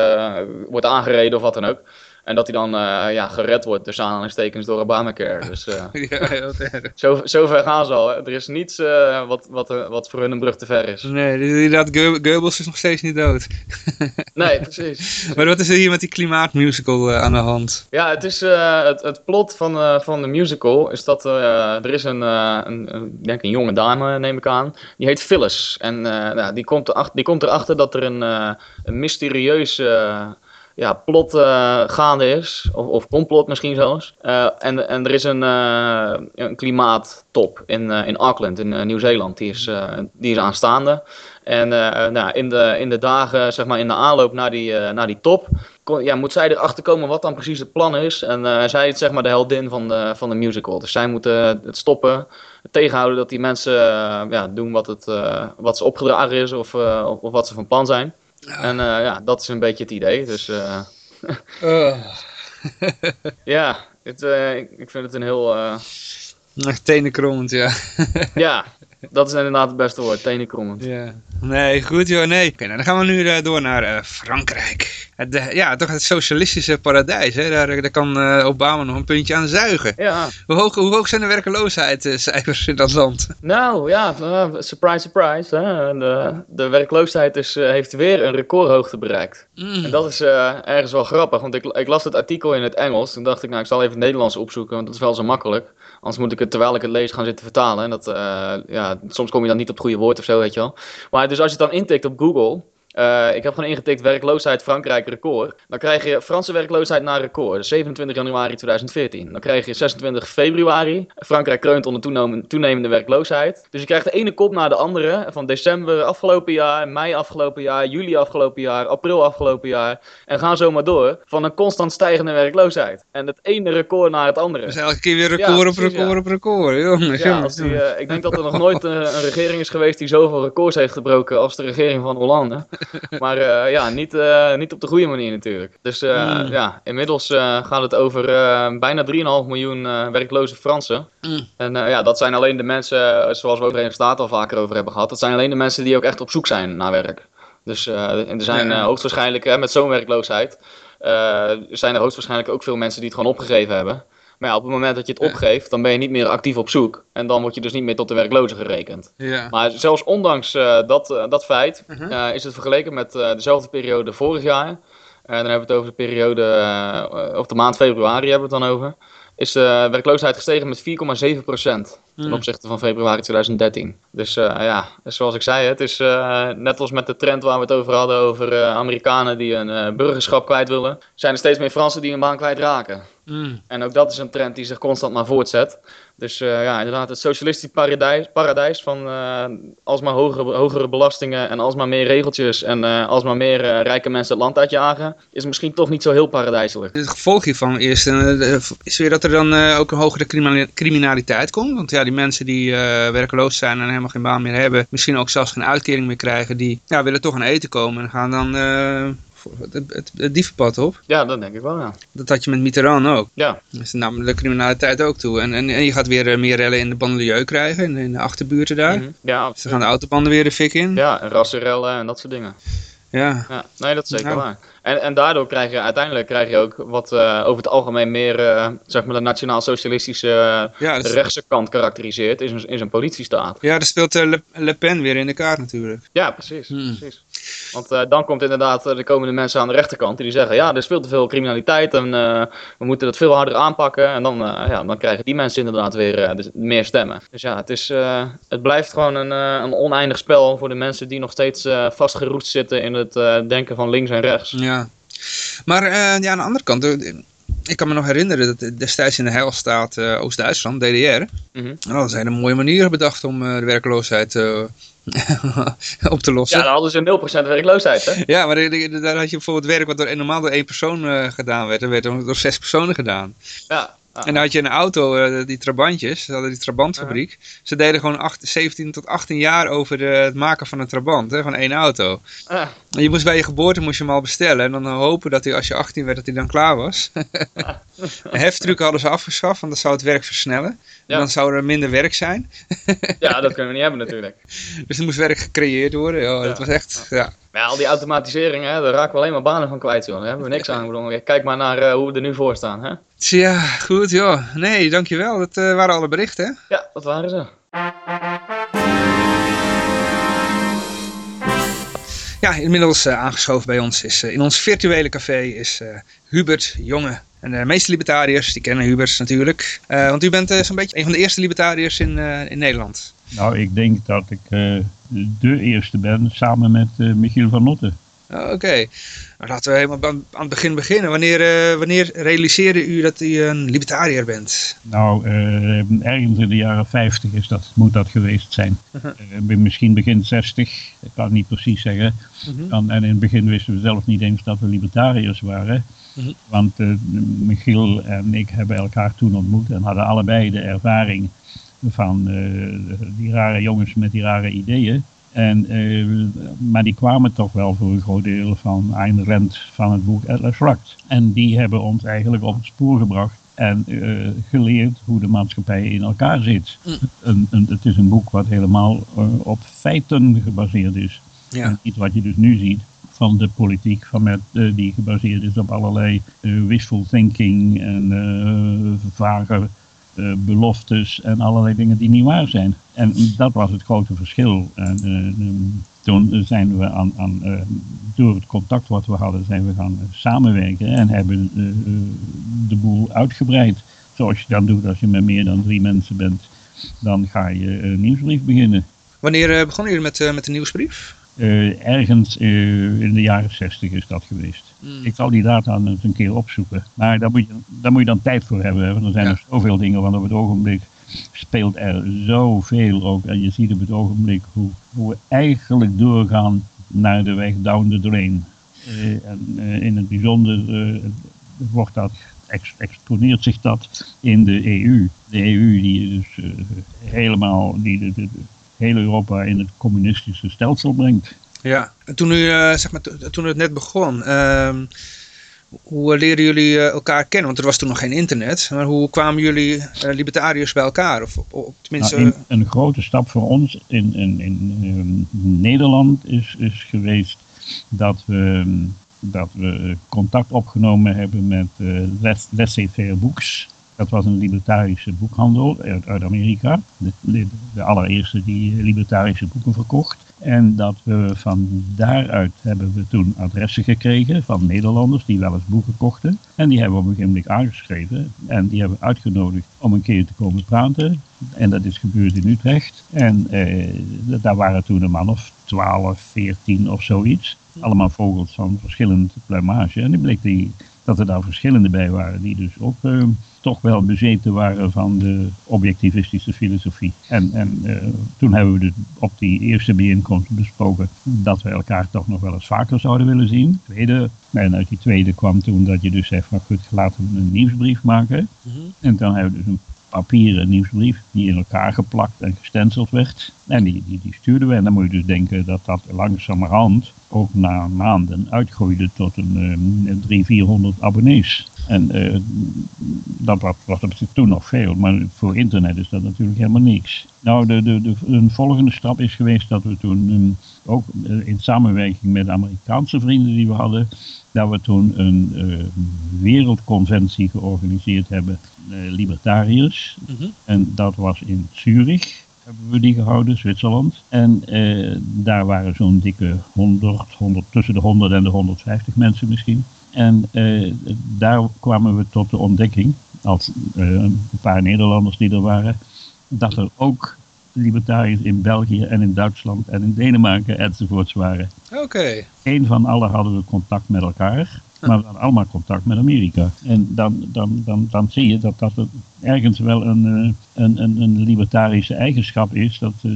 wordt aangereden of wat dan ook. En dat hij dan eh, ja, gered wordt tussen aanhalingstekens door Obamacare. Dus eh, Ja, heel erg. zo, zo ver gaan ze al. Er is niets eh, wat, wat, wat voor hun een brug te ver is. Nee, inderdaad, Go- Goebbels is nog steeds niet dood. Nee, precies. Maar wat is er hier met die klimaatmusical aan de hand? Ja, het is het, het plot van, van de musical is dat er is een, een, een, denk een jonge dame, neem ik aan. Die heet Phyllis. En nou, die, komt erachter, die komt erachter dat er een, een mysterieus ja, plot eh, gaande is. Of, of complot misschien zelfs. Eh, en, en er is een, eh, een klimaattop in, in Auckland, in Nieuw-Zeeland. Die, is, die is aanstaande. En nou, in, de, in de dagen, zeg maar in de aanloop naar die, naar die top, kon, ja, moet zij erachter komen wat dan precies het plan is. En zij is zeg maar de heldin van de, van de musical. Dus zij moeten het stoppen, het tegenhouden dat die mensen ja, doen wat, het, wat ze opgedragen is of, of wat ze van plan zijn. En eh, ja, dat is een beetje het idee. Dus eh, Oh. ja, het, eh, ik, ik vind het een heel... Echt tenenkrommend, ja. ja, dat is inderdaad het beste woord, tenenkrommend. ja. Nee, goed joh, nee. Oké, nou, dan gaan we nu eh, door naar eh, Frankrijk. Het, eh, ja, toch het socialistische paradijs. Hè? Daar, daar kan Obama nog een puntje aan zuigen. Ja, Hoe hoog, hoe hoog zijn de werkeloosheidscijfers in dat land? nou ja, surprise, surprise. Hè? De, de werkloosheid is, heeft weer een recordhoogte bereikt. Mm. En dat is ergens wel grappig, want ik, ik las het artikel in het Engels. Toen dacht ik, nou, ik zal even het Nederlands opzoeken, want dat is wel zo makkelijk. Anders moet ik het terwijl ik het lees gaan zitten vertalen. En dat, eh, ja, soms kom je dan niet op het goede woord of zo, weet je wel. Maar dus als je het dan intikt op Google. Eh, ik heb gewoon ingetikt werkloosheid Frankrijk record. Dan krijg je Franse werkloosheid naar record. 27 januari 2014. Dan krijg je 26 februari. Frankrijk kreunt onder toenemende, werkloosheid. Dus je krijgt de ene kop na de andere. Van december afgelopen jaar, mei afgelopen jaar, juli afgelopen jaar, april afgelopen jaar. En ga zo maar door. Van een constant stijgende werkloosheid. En het ene record naar het andere. Dus elke keer weer record Ja, op record ja. op record. Jongens, Ja, jongens. als die, eh, ik denk dat er nog nooit eh, een regering is geweest die zoveel records heeft gebroken als de regering van Hollande. Maar eh, ja, niet, eh, niet op de goede manier natuurlijk. Dus eh, Mm. ja, inmiddels gaat het over bijna 3,5 miljoen werkloze Fransen. Mm. En ja, dat zijn alleen de mensen, zoals we ook Verenigde Staten al vaker over hebben gehad, dat zijn alleen de mensen die ook echt op zoek zijn naar werk. Dus en er zijn hoogstwaarschijnlijk, met zo'n werkloosheid, zijn er hoogstwaarschijnlijk ook veel mensen die het gewoon opgegeven hebben. Maar ja, op het moment dat je het opgeeft, dan ben je niet meer actief op zoek. En dan word je dus niet meer tot de werkloze gerekend. Ja. Maar zelfs ondanks eh, dat, eh, dat feit, Mhm. eh, is het vergeleken met dezelfde periode vorig jaar. En dan hebben we het over de periode, of de maand februari hebben we het dan over. Is de werkloosheid gestegen met 4,7 procent ten Mm. opzichte van februari 2013. Dus eh, ja, dus zoals ik zei, het is eh, net als met de trend waar we het over hadden, over eh, Amerikanen die een burgerschap kwijt willen, zijn er steeds meer Fransen die een baan kwijtraken. Mm. En ook dat is een trend die zich constant maar voortzet. Dus eh, ja, inderdaad, het socialistisch paradijs, paradijs van eh, alsmaar hogere, hogere belastingen en alsmaar meer regeltjes en eh, alsmaar meer rijke mensen het land uitjagen, is misschien toch niet zo heel paradijselijk. Het gevolg hiervan is, is weer dat er dan ook een hogere crimina- criminaliteit komt. Want ja, die mensen die werkloos zijn en helemaal geen baan meer hebben, misschien ook zelfs geen uitkering meer krijgen, die ja, willen toch aan eten komen en gaan dan het, het, het dievenpad op. Ja, dat denk ik wel, ja. Dat had je met Mitterrand ook. Ja, Dus nam de criminaliteit ook toe. En, en, en je gaat weer eh, meer rellen in de banlieue krijgen, in, in de achterbuurten daar. mhm. ja, dan gaan de autobanden weer de fik in. ja en rassenrellen en dat soort dingen. Ja. Ja, nee, dat is zeker Nou. waar. En, en daardoor krijg je uiteindelijk krijg je ook wat eh, over het algemeen meer, eh, zeg maar, de nationaal-socialistische Ja, dat, rechtse kant karakteriseert in zo'n politiestaat. ja, dat speelt Le, Le Pen weer in de kaart natuurlijk. Ja, precies. Hmm. precies. Want eh, dan komt inderdaad eh, de komende mensen aan de rechterkant die zeggen, ja, er is veel te veel criminaliteit en eh, we moeten dat veel harder aanpakken. En dan, ja, dan krijgen die mensen inderdaad weer dus meer stemmen. Dus ja, het, is, het blijft gewoon een, een oneindig spel voor de mensen die nog steeds vastgeroest zitten in het denken van links en rechts. Ja. Maar ja, aan de andere kant, ik kan me nog herinneren dat destijds in de heilstaat Oost-Duitsland, DDR, Mhm. hadden zij een mooie manier bedacht om de werkloosheid op te lossen. Ja, dan hadden ze 0% werkloosheid, hè? Ja, maar eh, daar had je bijvoorbeeld werk wat door, normaal door één persoon eh, gedaan werd. Dat werd door, zes personen gedaan. Ja, En dan had je een auto, eh, die Trabantjes, ze hadden die Trabantfabriek. Ze deden gewoon acht- 17 tot 18 jaar over de, het maken van een Trabant, hè, van één auto. En je moest bij je geboorte moest je hem al bestellen en dan hopen dat hij als je 18 werd dat hij dan klaar was. heftruck hadden ze afgeschaft, want dat zou het werk versnellen. Ja. Dan zou er minder werk zijn. ja, dat kunnen we niet hebben natuurlijk. Dus er moest werk gecreëerd worden. Ja, dat was echt, ja. Maar ja, al die automatisering, hè, daar raken we alleen maar banen van kwijt, joh. Daar hebben we niks aan. Bedoel, Kijk maar naar eh, hoe we er nu voor staan, hè. Tja, goed joh. Nee, dankjewel. Dat eh, waren alle berichten. hè? Ja, dat waren ze. Ja, inmiddels eh, aangeschoven bij ons is in ons virtuele café is Hubert Jonge. En de meeste libertariërs, die kennen Hubert natuurlijk. Eh, want u bent eh, zo'n beetje een van de eerste libertariërs in, eh, in Nederland. Nou, ik denk dat ik eh, de eerste ben, samen met eh, Michiel van Notten. Oh, Oké, laten we helemaal aan, aan het begin beginnen. Wanneer, eh, wanneer realiseerde u dat u een libertariër bent? Nou, eh, ergens in de jaren 50 is dat, moet dat geweest zijn. Eh, misschien begin 60, ik kan het niet precies zeggen. Mhm. Dan, en in het begin wisten we zelf niet eens dat we libertariërs waren. Mhm. Want Michiel en ik hebben elkaar toen ontmoet en hadden allebei de ervaring van die rare jongens met die rare ideeën. En, eh, maar die kwamen toch wel voor een groot deel van Ayn Rand van het boek Atlas Shrugged. En die hebben ons eigenlijk op het spoor gebracht en eh, geleerd hoe de maatschappij in elkaar zit. Een, een, het is een boek wat helemaal eh, op feiten gebaseerd is. Ja. En iets wat je dus nu ziet van de politiek, van met, die gebaseerd is op allerlei wishful thinking en vage eh, beloftes en allerlei dingen die niet waar zijn. En dat was het grote verschil. En, eh, ehm, toen zijn we aan, aan eh, door het contact wat we hadden, zijn we gaan eh, samenwerken en hebben eh, eh, de boel uitgebreid. Zoals je dan doet als je met meer dan drie mensen bent, dan ga je een nieuwsbrief beginnen. Wanneer eh, begonnen jullie met, eh, met de nieuwsbrief? Eh, ergens eh, in de jaren 60 is dat geweest. Mm. Ik zal die data eens een keer opzoeken. Maar daar moet je, daar moet je dan tijd voor hebben. hè, Want er zijn Ja. er zoveel dingen. Want op het ogenblik speelt er zoveel ook. En je ziet op het ogenblik hoe, hoe we eigenlijk doorgaan naar de weg down the drain. Eh, en in het bijzonder wordt dat, ex- exponeert zich dat in de EU. De EU die dus helemaal die de, de- hele Europa in het communistische stelsel brengt. Ja, en toen u, eh, zeg maar, to- toen het net begon, ehm, hoe leerden jullie eh, elkaar kennen? Want er was toen nog geen internet. Maar hoe kwamen jullie eh, libertariërs bij elkaar? Of, of tenminste, Nou, een, een grote stap voor ons in, in, in ehm, Nederland is, is geweest dat we, dat we contact opgenomen hebben met Les- Laissez-faire Books. Dat was een libertarische boekhandel uit, Amerika. De, allereerste die libertarische boeken verkocht. En dat we van daaruit hebben we toen adressen gekregen van Nederlanders die wel eens boeken kochten. En die hebben we op een gegeven moment aangeschreven. En die hebben we uitgenodigd om een keer te komen praten. En dat is gebeurd in Utrecht. En eh, daar waren toen een man of 12, 14 of zoiets. Allemaal vogels van verschillend plumage. En die bleek die, dat er daar verschillende bij waren die dus ook eh, toch wel bezeten waren van de objectivistische filosofie. En, en eh, toen hebben we dus op die eerste bijeenkomst besproken dat we elkaar toch nog wel eens vaker zouden willen zien. Tweede, en uit die tweede kwam toen dat je dus zegt van goed, laten we een nieuwsbrief maken. Mhm. En dan hebben we dus een papieren nieuwsbrief die in elkaar geplakt en gestenceld werd. En die, die, die stuurden we. En dan moet je dus denken dat dat langzamerhand ook na maanden uitgroeide tot een eh, 300, 400 abonnees. En eh, dat was, was op zich toen nog veel, maar voor internet is dat natuurlijk helemaal niks. Nou, de, de, de, een volgende stap is geweest dat we toen eh, ook eh, in samenwerking met Amerikaanse vrienden die we hadden, dat we toen een eh, wereldconventie georganiseerd hebben, eh, libertariërs. Mhm. En dat was in Zurich, hebben we die gehouden, Zwitserland. En eh, daar waren zo'n dikke 100, 100, tussen de 100 en de 150 mensen misschien. En eh, daar kwamen we tot de ontdekking, als eh, een paar Nederlanders die er waren, dat er ook libertariërs in België en in Duitsland en in Denemarken enzovoorts waren. Oké. Eén van allen hadden we contact met elkaar, maar we hadden allemaal contact met Amerika. En dan, dan, dan, dan zie je dat dat ergens wel een, eh, een, een, een libertarische eigenschap is, dat, eh,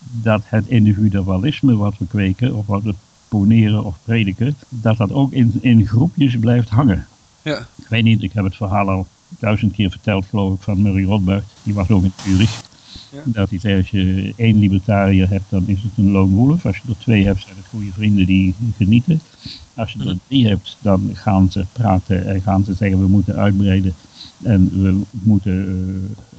dat het individualisme wat we kweken, of wat we poneren of prediken, dat dat ook in, in groepjes blijft hangen. Ja. Ik weet niet, ik heb het verhaal al duizend keer verteld, geloof ik, van Murray Rothbard. Die was ook in Zurich. Ja. Dat zei, als je één libertariër hebt, dan is het een lone wolf. Als je er twee hebt, zijn het goede vrienden die genieten. Als je er drie hebt, dan gaan ze praten en gaan ze zeggen, we moeten uitbreiden. En we moeten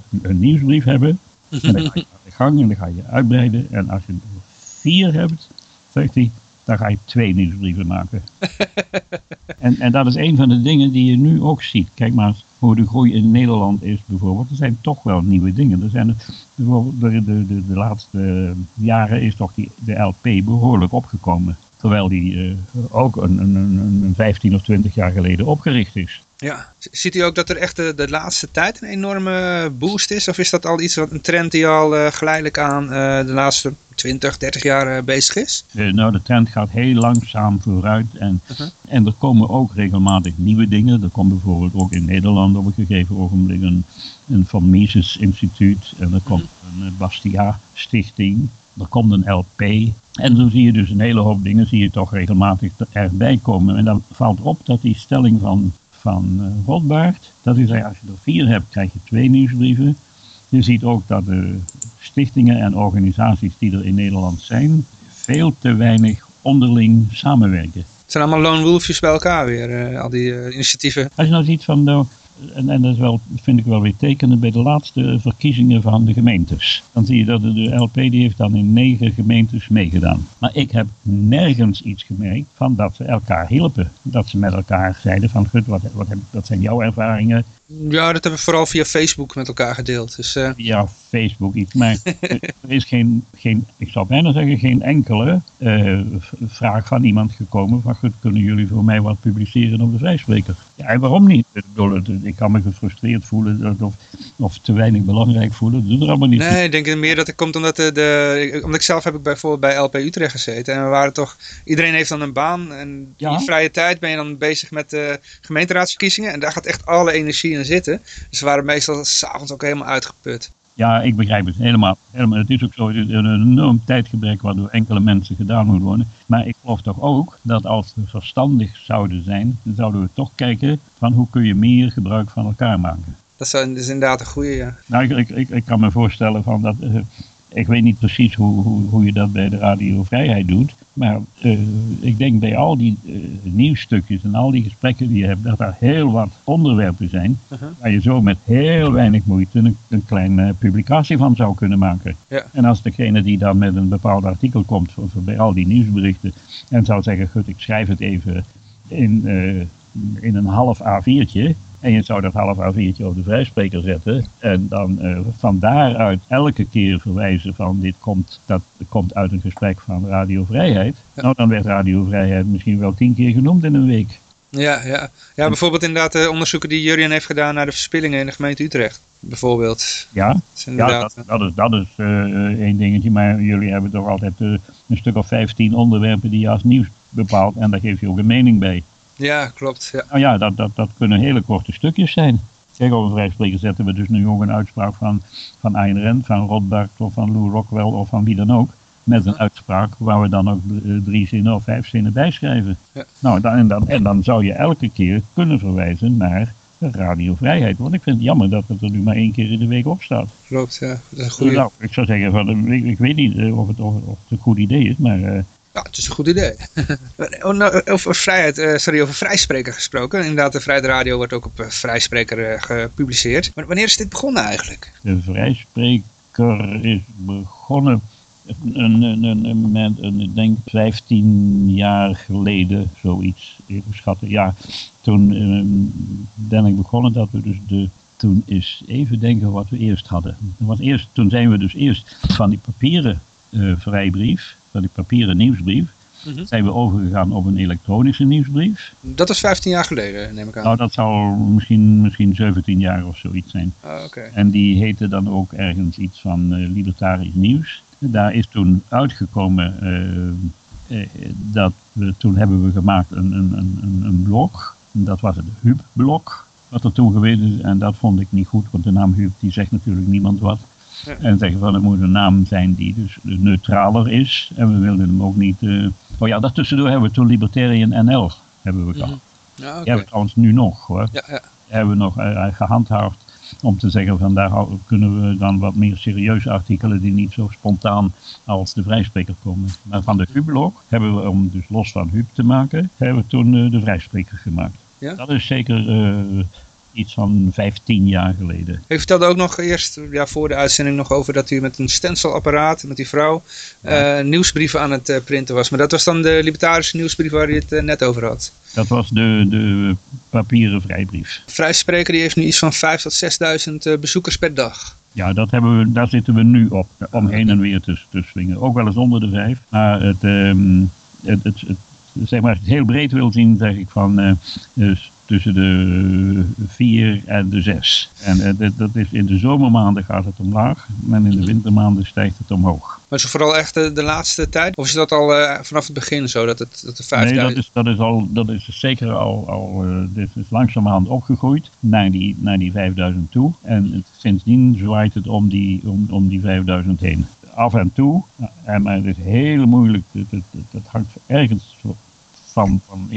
eh, een nieuwsbrief hebben. En dan ga je aan de gang en dan ga je uitbreiden. En als je er vier hebt, zegt hij, dan ga je twee nieuwsbrieven maken. en, en dat is een van de dingen die je nu ook ziet. Kijk maar eens hoe de groei in Nederland is bijvoorbeeld. Er zijn toch wel nieuwe dingen. Er zijn er, bijvoorbeeld de, de, de, de laatste jaren is toch die, de LP behoorlijk opgekomen. Terwijl die eh, ook een, een, een, een 15 of 20 jaar geleden opgericht is. Ja. Ziet u ook dat er echt de, de laatste tijd een enorme boost is? Of is dat al iets wat een trend die al eh, geleidelijk aan eh, de laatste 20, 30 jaar eh, bezig is? Eh, nou, de trend gaat heel langzaam vooruit. En, Mhm. en er komen ook regelmatig nieuwe dingen. Er komt bijvoorbeeld ook in Nederland op een gegeven ogenblik een, een Van Mises instituut. En er komt een eh, Bastia stichting. Er komt een LP. En zo zie je dus een hele hoop dingen zie je toch regelmatig erbij komen. En dan valt op dat die stelling van, van eh, Rothbard, dat zei als je er vier hebt krijg je twee nieuwsbrieven. Je ziet ook dat de stichtingen en organisaties die er in Nederland zijn, veel te weinig onderling samenwerken. Het zijn allemaal lone wolfjes bij elkaar weer, eh, al die eh, initiatieven. Als je nou ziet van, nou, en, en dat is wel, vind ik wel weer tekenen, bij de laatste verkiezingen van de gemeentes. Dan zie je dat de, LP die heeft dan in negen gemeentes meegedaan. Maar ik heb nergens iets gemerkt van dat ze elkaar hielpen. Dat ze met elkaar zeiden van, goed, wat, wat, heb- wat zijn jouw ervaringen? Ja, dat hebben we vooral via Facebook met elkaar gedeeld. Dus eh, via Facebook iets. Maar er is geen, geen, ik zou bijna zeggen, geen enkele eh, vraag van iemand gekomen van goed, kunnen jullie voor mij wat publiceren op de Vrijspreker? Ja, en waarom niet? Ik, bedoel, het- ik kan me gefrustreerd voelen dat- of, of te weinig belangrijk voelen. Dat doet er allemaal niet nee, ik denk meer dat het komt omdat, de, de, omdat ik zelf heb ik bijvoorbeeld bij LP Utrecht gezeten. En we waren toch, iedereen heeft dan een baan. En Ja. in je vrije tijd ben je dan bezig met de gemeenteraadsverkiezingen. En daar gaat echt alle energie in zitten. Dus we waren meestal s'avonds ook helemaal uitgeput. Ja, ik begrijp het helemaal. helemaal. Het is ook zo, is een enorm tijdgebrek wat door enkele mensen gedaan moet worden. Maar ik geloof toch ook dat als we verstandig zouden zijn, dan zouden we toch kijken van hoe kun je meer gebruik van elkaar maken. Dat is, inderdaad een goede, ja. Nou, ik, ik, ik, ik kan me voorstellen van dat. eh, ik weet niet precies hoe, hoe, hoe je dat bij de Radio Vrijheid doet. Maar eh, ik denk bij al die eh, nieuwsstukjes en al die gesprekken die je hebt, dat er heel wat onderwerpen zijn. Uh-huh. Waar je zo met heel weinig moeite een, een kleine eh, publicatie van zou kunnen maken. Ja. En als degene die dan met een bepaald artikel komt voor bij al die nieuwsberichten. en zou zeggen: Goed, ik schrijf het even in, in een half A4'tje. En je zou dat half A4'tje op de vrijspreker zetten. En dan eh, van daaruit elke keer verwijzen van dit komt, dat komt uit een gesprek van Radio Vrijheid. Ja. Nou, dan werd Radio Vrijheid misschien wel tien keer genoemd in een week. Ja, ja. ja bijvoorbeeld inderdaad de onderzoeken die Jurien heeft gedaan naar de verspillingen in de gemeente Utrecht. Bijvoorbeeld. Ja, Dat is ja dat, dat is, dat is eh, eh, één dingetje. Maar jullie hebben toch altijd eh, een stuk of vijftien onderwerpen die je als nieuws bepaalt. En daar geef je ook een mening bij. Ja, klopt. Ja. Nou ja, dat, dat, dat kunnen hele korte stukjes zijn. Kijk, op een vrijspreker zetten we dus nu ook een uitspraak van, van Ayn Rand, van Rothbard of van Lou Rockwell of van wie dan ook. Met een uitspraak waar we dan ook eh, drie zinnen of vijf zinnen bij schrijven. Ja. Nou, dan, en, dan, en dan zou je elke keer kunnen verwijzen naar Radio Vrijheid. Want ik vind het jammer dat het er nu maar één keer in de week op staat. Klopt, ja. Dat is een goede. nou, ik zou zeggen, van, ik, ik weet niet eh, of, het, of, of het een goed idee is, maar eh, Ja, het is een goed idee. Oh, nou, over vrijheid, eh, sorry, over vrijspreker gesproken. Inderdaad, de Vrijheid Radio wordt ook op eh, vrijspreker eh, gepubliceerd. Maar wanneer is dit begonnen eigenlijk? De vrijspreker is begonnen met, ik denk, 15 jaar geleden, zoiets, even schatten. Ja, toen ehm, ben ik begonnen dat we dus de, toen is even denken wat we eerst hadden. Was eerst, toen zijn we dus eerst van die papieren eh, vrijbrief, van die papieren nieuwsbrief, Mhm. zijn we overgegaan op een elektronische nieuwsbrief. Dat was 15 jaar geleden, neem ik aan. Nou, dat zal misschien, misschien 17 jaar of zoiets zijn. Ah, Oké. En die heette dan ook ergens iets van eh, libertarisch nieuws. Daar is toen uitgekomen eh, eh, dat we, toen hebben we gemaakt een, een, een, een- een blog. Dat was het Hub-blog, wat er toen geweest is. En dat vond ik niet goed, want de naam Hub die zegt natuurlijk niemand wat. Ja. En zeggen van het moet een naam zijn die dus neutraler is. En we wilden hem ook niet... eh, Oh ja, dat tussendoor hebben we toen Libertarian NL hebben we gehad. Ja, oké. Die hebben we trouwens nu nog hoor. Ja, ja. hebben we nog uh, gehandhaafd om te zeggen van daar kunnen we dan wat meer serieuze artikelen die niet zo spontaan als de vrijspreker komen. Maar van de Hublog hebben we, om dus los van Hub te maken, hebben we toen uh, de vrijspreker gemaakt. Ja? Dat is zeker uh, iets van 15 jaar geleden. U vertelde ook nog eerst, ja, voor de uitzending nog over dat u met een stencilapparaat, met die vrouw, ja. uh, nieuwsbrieven aan het uh, printen was. Maar dat was dan de libertarische nieuwsbrief waar u het uh, net over had. Dat was de, de papieren vrijbrief. Vrijspreker die heeft nu iets van 5.000 tot 6.000 bezoekers per dag. Ja, dat hebben we, daar zitten we nu op, om heen en weer te, te swingen. Ook wel eens onder de vijf. Maar het, um, het, het, het, zeg maar, als je het heel breed wil zien, zeg ik van... Dus tussen de 4 en de 6. En uh, dat, dat is, in de zomermaanden gaat het omlaag en in de wintermaanden stijgt het omhoog. Maar is het vooral echt de, de laatste tijd? Of is dat al uh, vanaf het begin zo, dat, het, dat de 5000... Nee, dat is, dat is, al, dat is zeker al, al uh, dit is langzamerhand opgegroeid naar die, naar die 5000 toe. En het, sindsdien zwaait het om die, om, om die 5000 heen. Af en toe, en, maar het is heel moeilijk, het hangt ergens van, van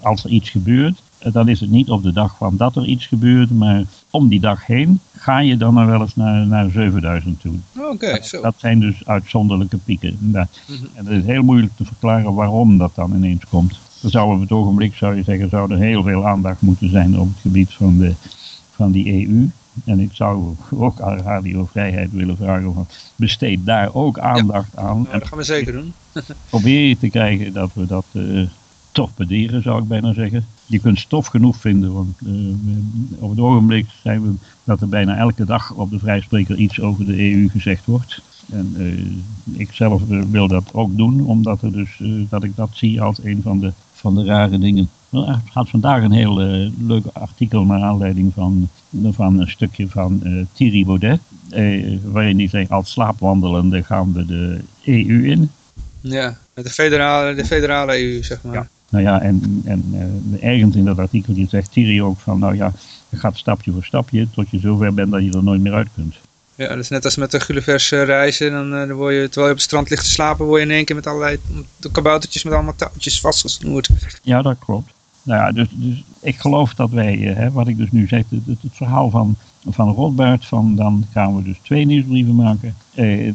als er iets gebeurt, dan is het niet op de dag van dat er iets gebeurt, maar om die dag heen ga je dan wel eens naar, naar 7000 toe. Oké, okay, dat, dat, zijn dus uitzonderlijke pieken. -hmm. En het is heel moeilijk te verklaren waarom dat dan ineens komt. Er zou op het ogenblik, zou je zeggen, zou er heel veel aandacht moeten zijn op het gebied van, de, van die EU. En ik zou ook aan Radio Vrijheid willen vragen, van, besteed daar ook aandacht ja. aan. Nou, dat gaan we zeker doen. probeer je te krijgen dat we dat uh, torpederen, zou ik bijna zeggen. Je kunt stof genoeg vinden, want uh, op het ogenblik zijn we dat er bijna elke dag op de vrijspreker iets over de EU gezegd wordt. En uh, ik zelf wil dat ook doen, omdat er dus, uh, dat ik dat zie als een van de, van de rare dingen. Nou, er had vandaag een heel leuk artikel naar aanleiding van, van een stukje van Thierry Baudet. waarin hij zegt, als slaapwandelende gaan we de EU in. Ja, de federale, de federale EU, zeg maar. Ja. Nou ja, en, en uh, ergens in dat artikel die zegt Thierry ook van, nou ja, je gaat stapje voor stapje tot je zover bent dat je er nooit meer uit kunt. Ja, dat is net als met de Gullivers reizen, dan, uh, dan word je, terwijl je op het strand ligt te slapen, word je in één keer met allerlei de kaboutertjes met allemaal touwtjes vastgesnoerd. Ja, dat klopt. Nou ja, dus, dus ik geloof dat wij, uh, hè, wat ik dus nu zeg, het, het, het verhaal van, van Rotbaard, van dan gaan we dus twee nieuwsbrieven maken,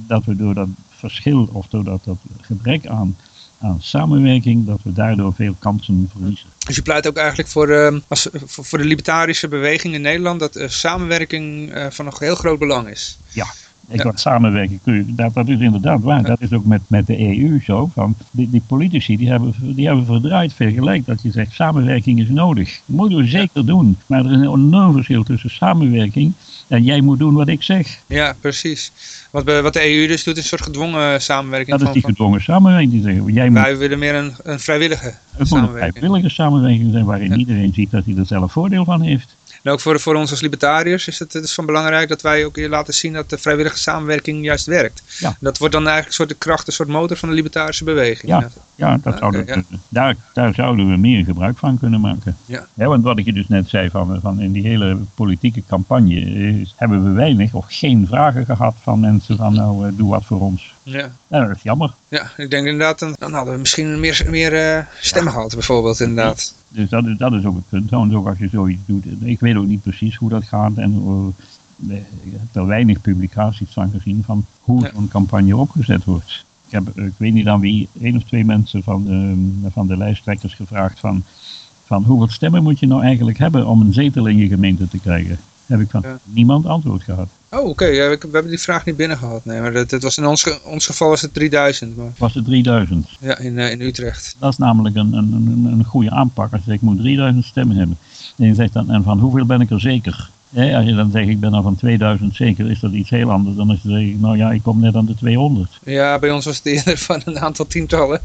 dat we door dat verschil of door dat, dat gebrek aan aan samenwerking, dat we daardoor veel kansen verliezen. Dus je pleit ook eigenlijk voor, uh, als, voor, de libertarische beweging in Nederland dat uh, samenwerking uh, van nog heel groot belang is. Ja, ik ja. samenwerking, dat, dat is inderdaad waar. Ja. Dat is ook met, met de EU zo. Van die, die politici die hebben, die hebben verdraaid veel gelijk dat je zegt samenwerking is nodig. Dat moeten we zeker doen. Maar er is een enorm verschil tussen samenwerking en jij moet doen wat ik zeg. Ja, precies. Wat, wat de EU dus doet is een soort gedwongen samenwerking. Dat is die gedwongen samenwerking. Die zeggen, jij wij moet, willen meer een, een vrijwillige het samenwerking. een vrijwillige samenwerking zijn waarin ja. iedereen ziet dat hij er zelf voordeel van heeft. En ook voor, voor ons als libertariërs is het dus van belangrijk dat wij ook laten zien dat de vrijwillige samenwerking juist werkt. Ja. Dat wordt dan eigenlijk een soort de kracht, een soort motor van de libertarische beweging. Ja, ja, dat Ah, zouden, ja. Daar, daar zouden we meer gebruik van kunnen maken. Ja. want wat ik je dus net zei, van, van in die hele politieke campagne is, hebben we weinig of geen vragen gehad van mensen van nou eh, doe wat voor ons. Ja. Nou, dat is jammer. ja, ik denk inderdaad, dan, dan hadden we misschien meer, meer eh, stemmen gehad bijvoorbeeld inderdaad. Dus dat is, dat is ook het punt. Want ook als je zoiets doet. Ik weet ook niet precies hoe dat gaat. En uh, ik heb er weinig publicaties van gezien van hoe Ja. zo'n campagne opgezet wordt. Ik heb, ik weet niet aan wie, één of twee mensen van de, van de lijsttrekkers gevraagd van, van hoeveel stemmen moet je nou eigenlijk hebben om een zetel in je gemeente te krijgen. Heb ik van Ja. niemand antwoord gehad. Oh, oké. Ja, we, we hebben die vraag niet binnen gehad. Nee, maar dat, dat was in ons, ge- ons geval was het 3000. Maar, Was het 3000? ja, in, eh, in Utrecht. Dat is namelijk een, een, een, een goede aanpak. Als je zegt, ik moet 3000 stemmen hebben. En je zegt dan, en van hoeveel ben ik er zeker? Als je dan zegt, ik ben er van 2000 zeker, is dat iets heel anders dan als je zegt, nou ja, ik kom net aan de 200. Ja, bij ons was het eerder van een aantal tientallen.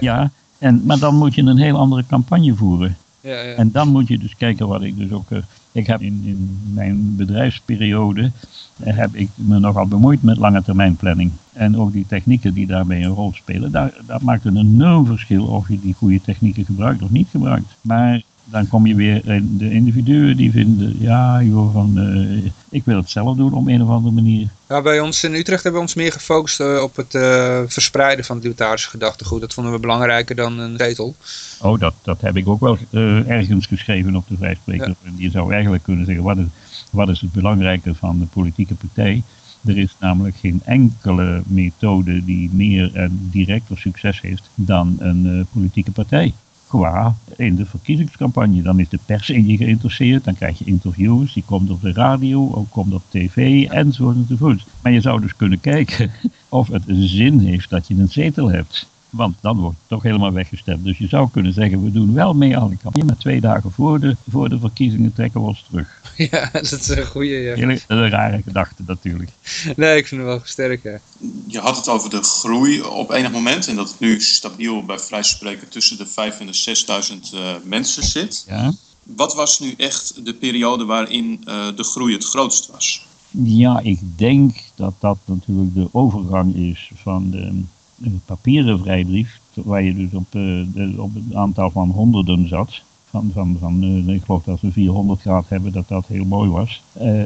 Ja, en, maar dan moet je een heel andere campagne voeren. Ja, ja. En dan moet je dus kijken wat ik dus ook... eh, ik heb in, in mijn bedrijfsperiode eh, heb ik me nogal bemoeid met lange termijn planning. En ook die technieken die daarbij een rol spelen. Daar, dat maakt een enorm verschil of je die goede technieken gebruikt of niet gebruikt. Maar dan kom je weer in de individuen die vinden, ja, joh, van, eh, ik wil het zelf doen op een of andere manier. Ja, bij ons in Utrecht hebben we ons meer gefocust eh, op het eh, verspreiden van het libertarische gedachtegoed. Dat vonden we belangrijker dan een zetel. Oh, dat, dat heb ik ook wel eh, ergens geschreven op de Vrijspreker. Ja. En je zou eigenlijk kunnen zeggen, wat is, wat is het belangrijke van de politieke partij? Er is namelijk geen enkele methode die meer en directer succes heeft dan een eh, politieke partij. Qua in de verkiezingscampagne. Dan is de pers in je geïnteresseerd, dan krijg je interviews, die komt op de radio, ook komt op tv, enzovoort enzovoort. Maar je zou dus kunnen kijken of het zin heeft dat je een zetel hebt. Want dan wordt het toch helemaal weggestemd. Dus je zou kunnen zeggen, we doen wel mee aan de campagne, maar twee dagen voor de, voor de verkiezingen trekken we ons terug. ja, dat is een goede. Ja. Hele, een rare gedachte natuurlijk. Nee, ik vind het wel sterk. Je had het over de groei op enig moment en dat het nu stabiel bij vrij spreken tussen de 5 en de 6000 eh, mensen zit. Ja. Wat was nu echt de periode waarin eh, de groei het grootst was? Ja, ik denk dat dat natuurlijk de overgang is van de papieren vrijbrief, waar je dus op, eh, de, op het aantal van honderden zat. Van, van, van eh, ik geloof dat we 400 gehad hebben, dat dat heel mooi was. Eh,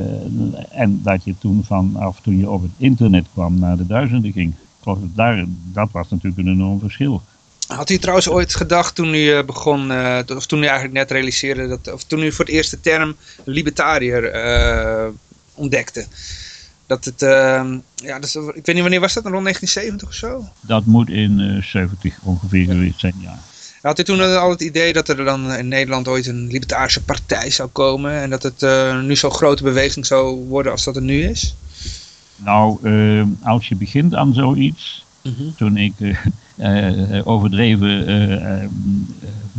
en dat je toen vanaf toen je op het internet kwam naar de duizenden ging. Ik dat, daar, dat was natuurlijk een enorm verschil. Had u trouwens ooit gedacht toen u begon, of toen u eigenlijk net realiseerde, dat, of toen u voor het eerst de term libertariër ontdekte? Dat het, eh, ja, dus, ik weet niet wanneer was dat, rond 1970 of zo? Dat moet in eh 70 ongeveer geweest zijn, ja. Had u toen al het idee dat er dan in Nederland ooit een libertarische partij zou komen en dat het eh, nu zo'n grote beweging zou worden als dat het nu is? Nou, eh, als je begint aan zoiets, toen ik eh, eh, overdreven eh, eh,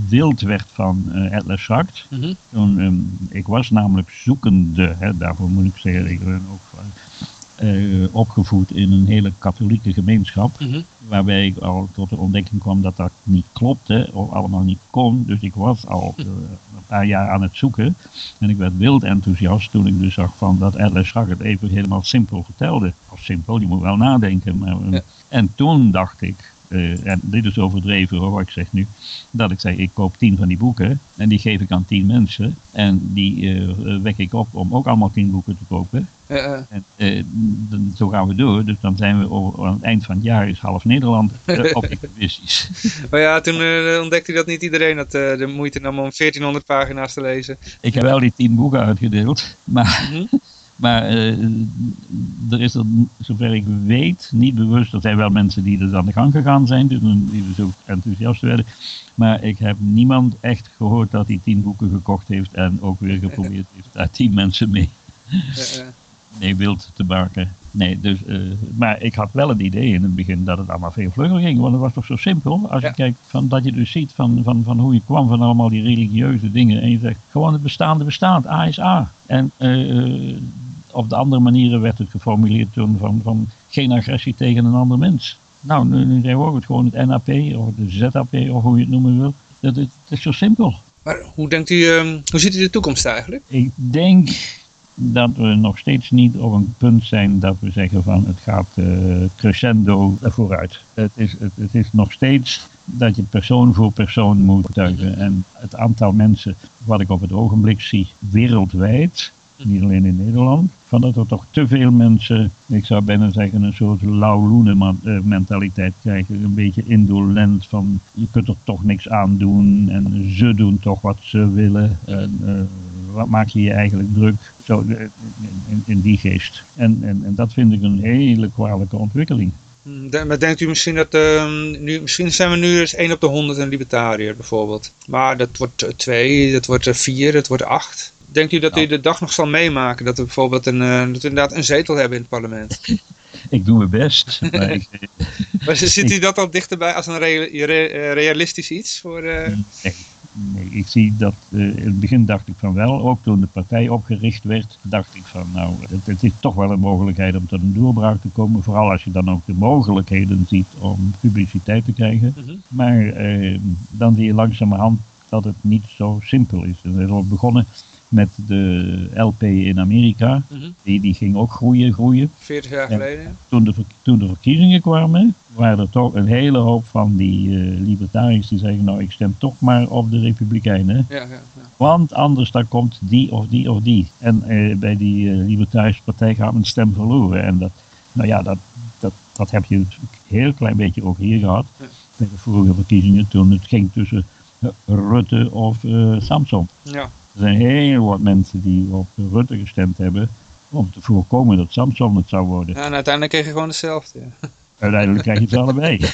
wild werd van eh, Atlas Shrugged. Mhm. Toen, ehm, ik was namelijk zoekende, hè, daarvoor moet ik zeggen, ik ben ook eh, opgevoed in een hele katholieke gemeenschap. Mhm. Waarbij ik al tot de ontdekking kwam dat dat niet klopte, of allemaal niet kon. Dus ik was al eh, een paar jaar aan het zoeken. En ik werd wild enthousiast toen ik dus zag van dat Atlas Shrugged het even helemaal simpel vertelde. Of simpel, je moet wel nadenken. Maar, Ja. En toen dacht ik, eh, en dit is overdreven hoor, wat ik zeg nu, dat ik zei, ik koop tien van die boeken en die geef ik aan tien mensen. En die eh, wek ik op om ook allemaal tien boeken te kopen. Eh, eh, En eh, dan- zo gaan we door. Dus dan zijn we over, aan het eind van het jaar is half Nederland uh, objectivistisch. maar ja, toen eh, ontdekte u dat niet iedereen dat eh, de moeite nam om 1400 pagina's te lezen. Ik heb wel die tien boeken uitgedeeld. Maar, Mhm. maar eh, er is er, zover ik weet, niet bewust. Er zijn wel mensen die dus aan de gang gegaan zijn. dus- Die dus ook enthousiast werden. Maar ik heb niemand echt gehoord dat hij tien boeken gekocht heeft. En ook weer geprobeerd heeft daar tien mensen mee. Nee, wild te maken. Nee, dus, eh, maar ik had wel het idee in het begin dat het allemaal veel vlugger ging. Want het was toch zo simpel. Als Ja. je kijkt van dat je dus ziet van, van, van hoe je kwam van allemaal die religieuze dingen. En je zegt gewoon het bestaande bestaat. A is A. En eh, op de andere manieren werd het geformuleerd toen van, van geen agressie tegen een ander mens. Nou, nu, nu zijn we ook het gewoon het NAP of de ZAP of hoe je het noemen wil. Dat, het, het is zo simpel. Maar hoe denkt u, ehm, hoe ziet u de toekomst eigenlijk? Ik denk dat we nog steeds niet op een punt zijn dat we zeggen van het gaat eh, crescendo vooruit. Het is, het, het is nog steeds dat je persoon voor persoon moet betuigen. En het aantal mensen wat ik op het ogenblik zie wereldwijd, niet alleen in Nederland, van dat er toch te veel mensen, ik zou bijna zeggen een soort lauwloene eh, mentaliteit krijgen. Een beetje indolent van je kunt er toch niks aan doen en ze doen toch wat ze willen. En, eh, wat maak je je eigenlijk druk? Zo, de- in, die geest. En, en, en dat vind ik een hele kwalijke ontwikkeling. Hm, Maar denkt u misschien dat, ehm, nu, misschien zijn we nu eens 1 op de 100 een libertariër bijvoorbeeld. Maar dat wordt 2, dat wordt 4, dat wordt 8. Denkt u dat u Ja. de dag nog zal meemaken dat we bijvoorbeeld een, eh, dat we inderdaad een zetel hebben in het parlement? Ik doe mijn best. maar ik, Maar ziet u dat al dichterbij als een rea- re- realistisch iets? Voor, eh, Nee, nee, ik zie dat, eh, in het begin dacht ik van wel, ook toen de partij opgericht werd, dacht ik van nou, het, het is toch wel een mogelijkheid om tot een doorbraak te komen. Vooral als je dan ook de mogelijkheden ziet om publiciteit te krijgen. Mhm. Maar eh, dan zie je langzamerhand dat het niet zo simpel is. En er is al begonnen met de LP in Amerika. Mhm. Die, die ging ook groeien, groeien. 40 jaar Ja. geleden. Toen de, toen de verkiezingen kwamen, waren er toch een hele hoop van die eh, libertariërs die zeggen, nou ik stem toch maar op de Republikeinen. Ja, ja, ja. Want anders dan komt die of die of die. En eh, bij die eh, Libertarische Partij gaat een stem verloren. En dat, nou ja, dat, dat, dat heb je een heel klein beetje ook hier gehad. Bij de vorige verkiezingen toen het ging tussen Rutte of Samson. ja. Er zijn heel wat mensen die op Rutte gestemd hebben om te voorkomen dat Samson het zou worden. Ja, en uiteindelijk kreeg je gewoon hetzelfde. Ja. Uiteindelijk krijg je het allebei.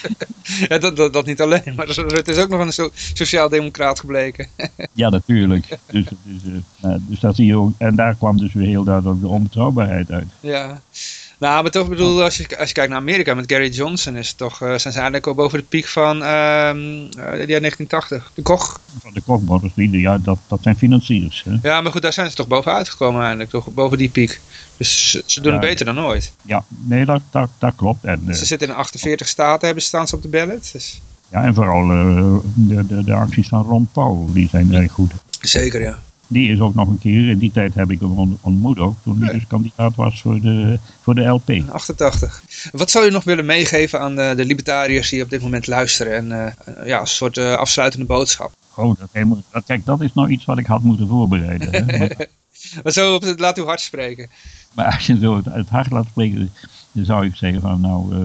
Ja, dat, dat, dat niet alleen, maar Rutte is ook nog een so sociaal-democraat gebleken. Ja, natuurlijk. Dus, is, eh, nou, dus dat zie je ook. En daar kwam dus weer heel duidelijk de onbetrouwbaarheid uit. Ja. Nou, maar toch bedoel, als je, als je kijkt naar Amerika met Gary Johnson, is het toch, eh, zijn ze eigenlijk al boven de piek van ehm eh, ja, 1980. De Koch. Van de Kochbrothers, ja, dat, dat zijn financiers. Hè? Ja, maar goed, daar zijn ze toch bovenuit gekomen eigenlijk, toch boven die piek. Dus ze, ze doen Ja. het beter dan ooit. Ja, nee, dat, dat, dat klopt. En, eh, Ze zitten in 48 staten, hebben staan ze op de ballot. Dus. ja, en vooral eh, de, de, de acties van Ron Paul, die zijn erg goed. Zeker, ja. Die is ook nog een keer, in die tijd heb ik hem on- ontmoet ook, toen hij dus kandidaat was voor de, voor de LP. 88. Wat zou je nog willen meegeven aan de, de libertariërs die op dit moment luisteren? En eh, ja, een soort eh, afsluitende boodschap. Oh, dat helemaal, dat, kijk, dat is nou iets wat ik had moeten voorbereiden. Hè? Maar, Maar zo op het, laat uw hart spreken. maar als je zo het, het hart laat spreken, dan zou ik zeggen van nou, eh,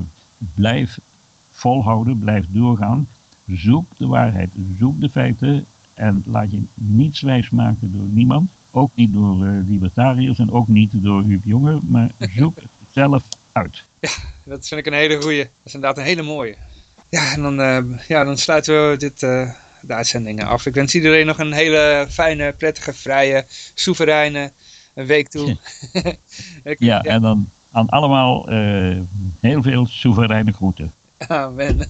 blijf volhouden, blijf doorgaan. Zoek de waarheid, zoek de feiten en laat je niets wijs maken door niemand. Ook niet door eh, libertariërs en ook niet door Huub Jonge, maar zoek het zelf uit. Dat vind ik een hele goeie. Dat is inderdaad een hele mooie. Ja, en dan, eh, ja, dan sluiten we dit, eh, de uitzendingen af. Ik wens iedereen nog een hele fijne, prettige, vrije, soevereine week toe. Ik- Ja, en dan aan allemaal heel veel soevereine groeten. Amen.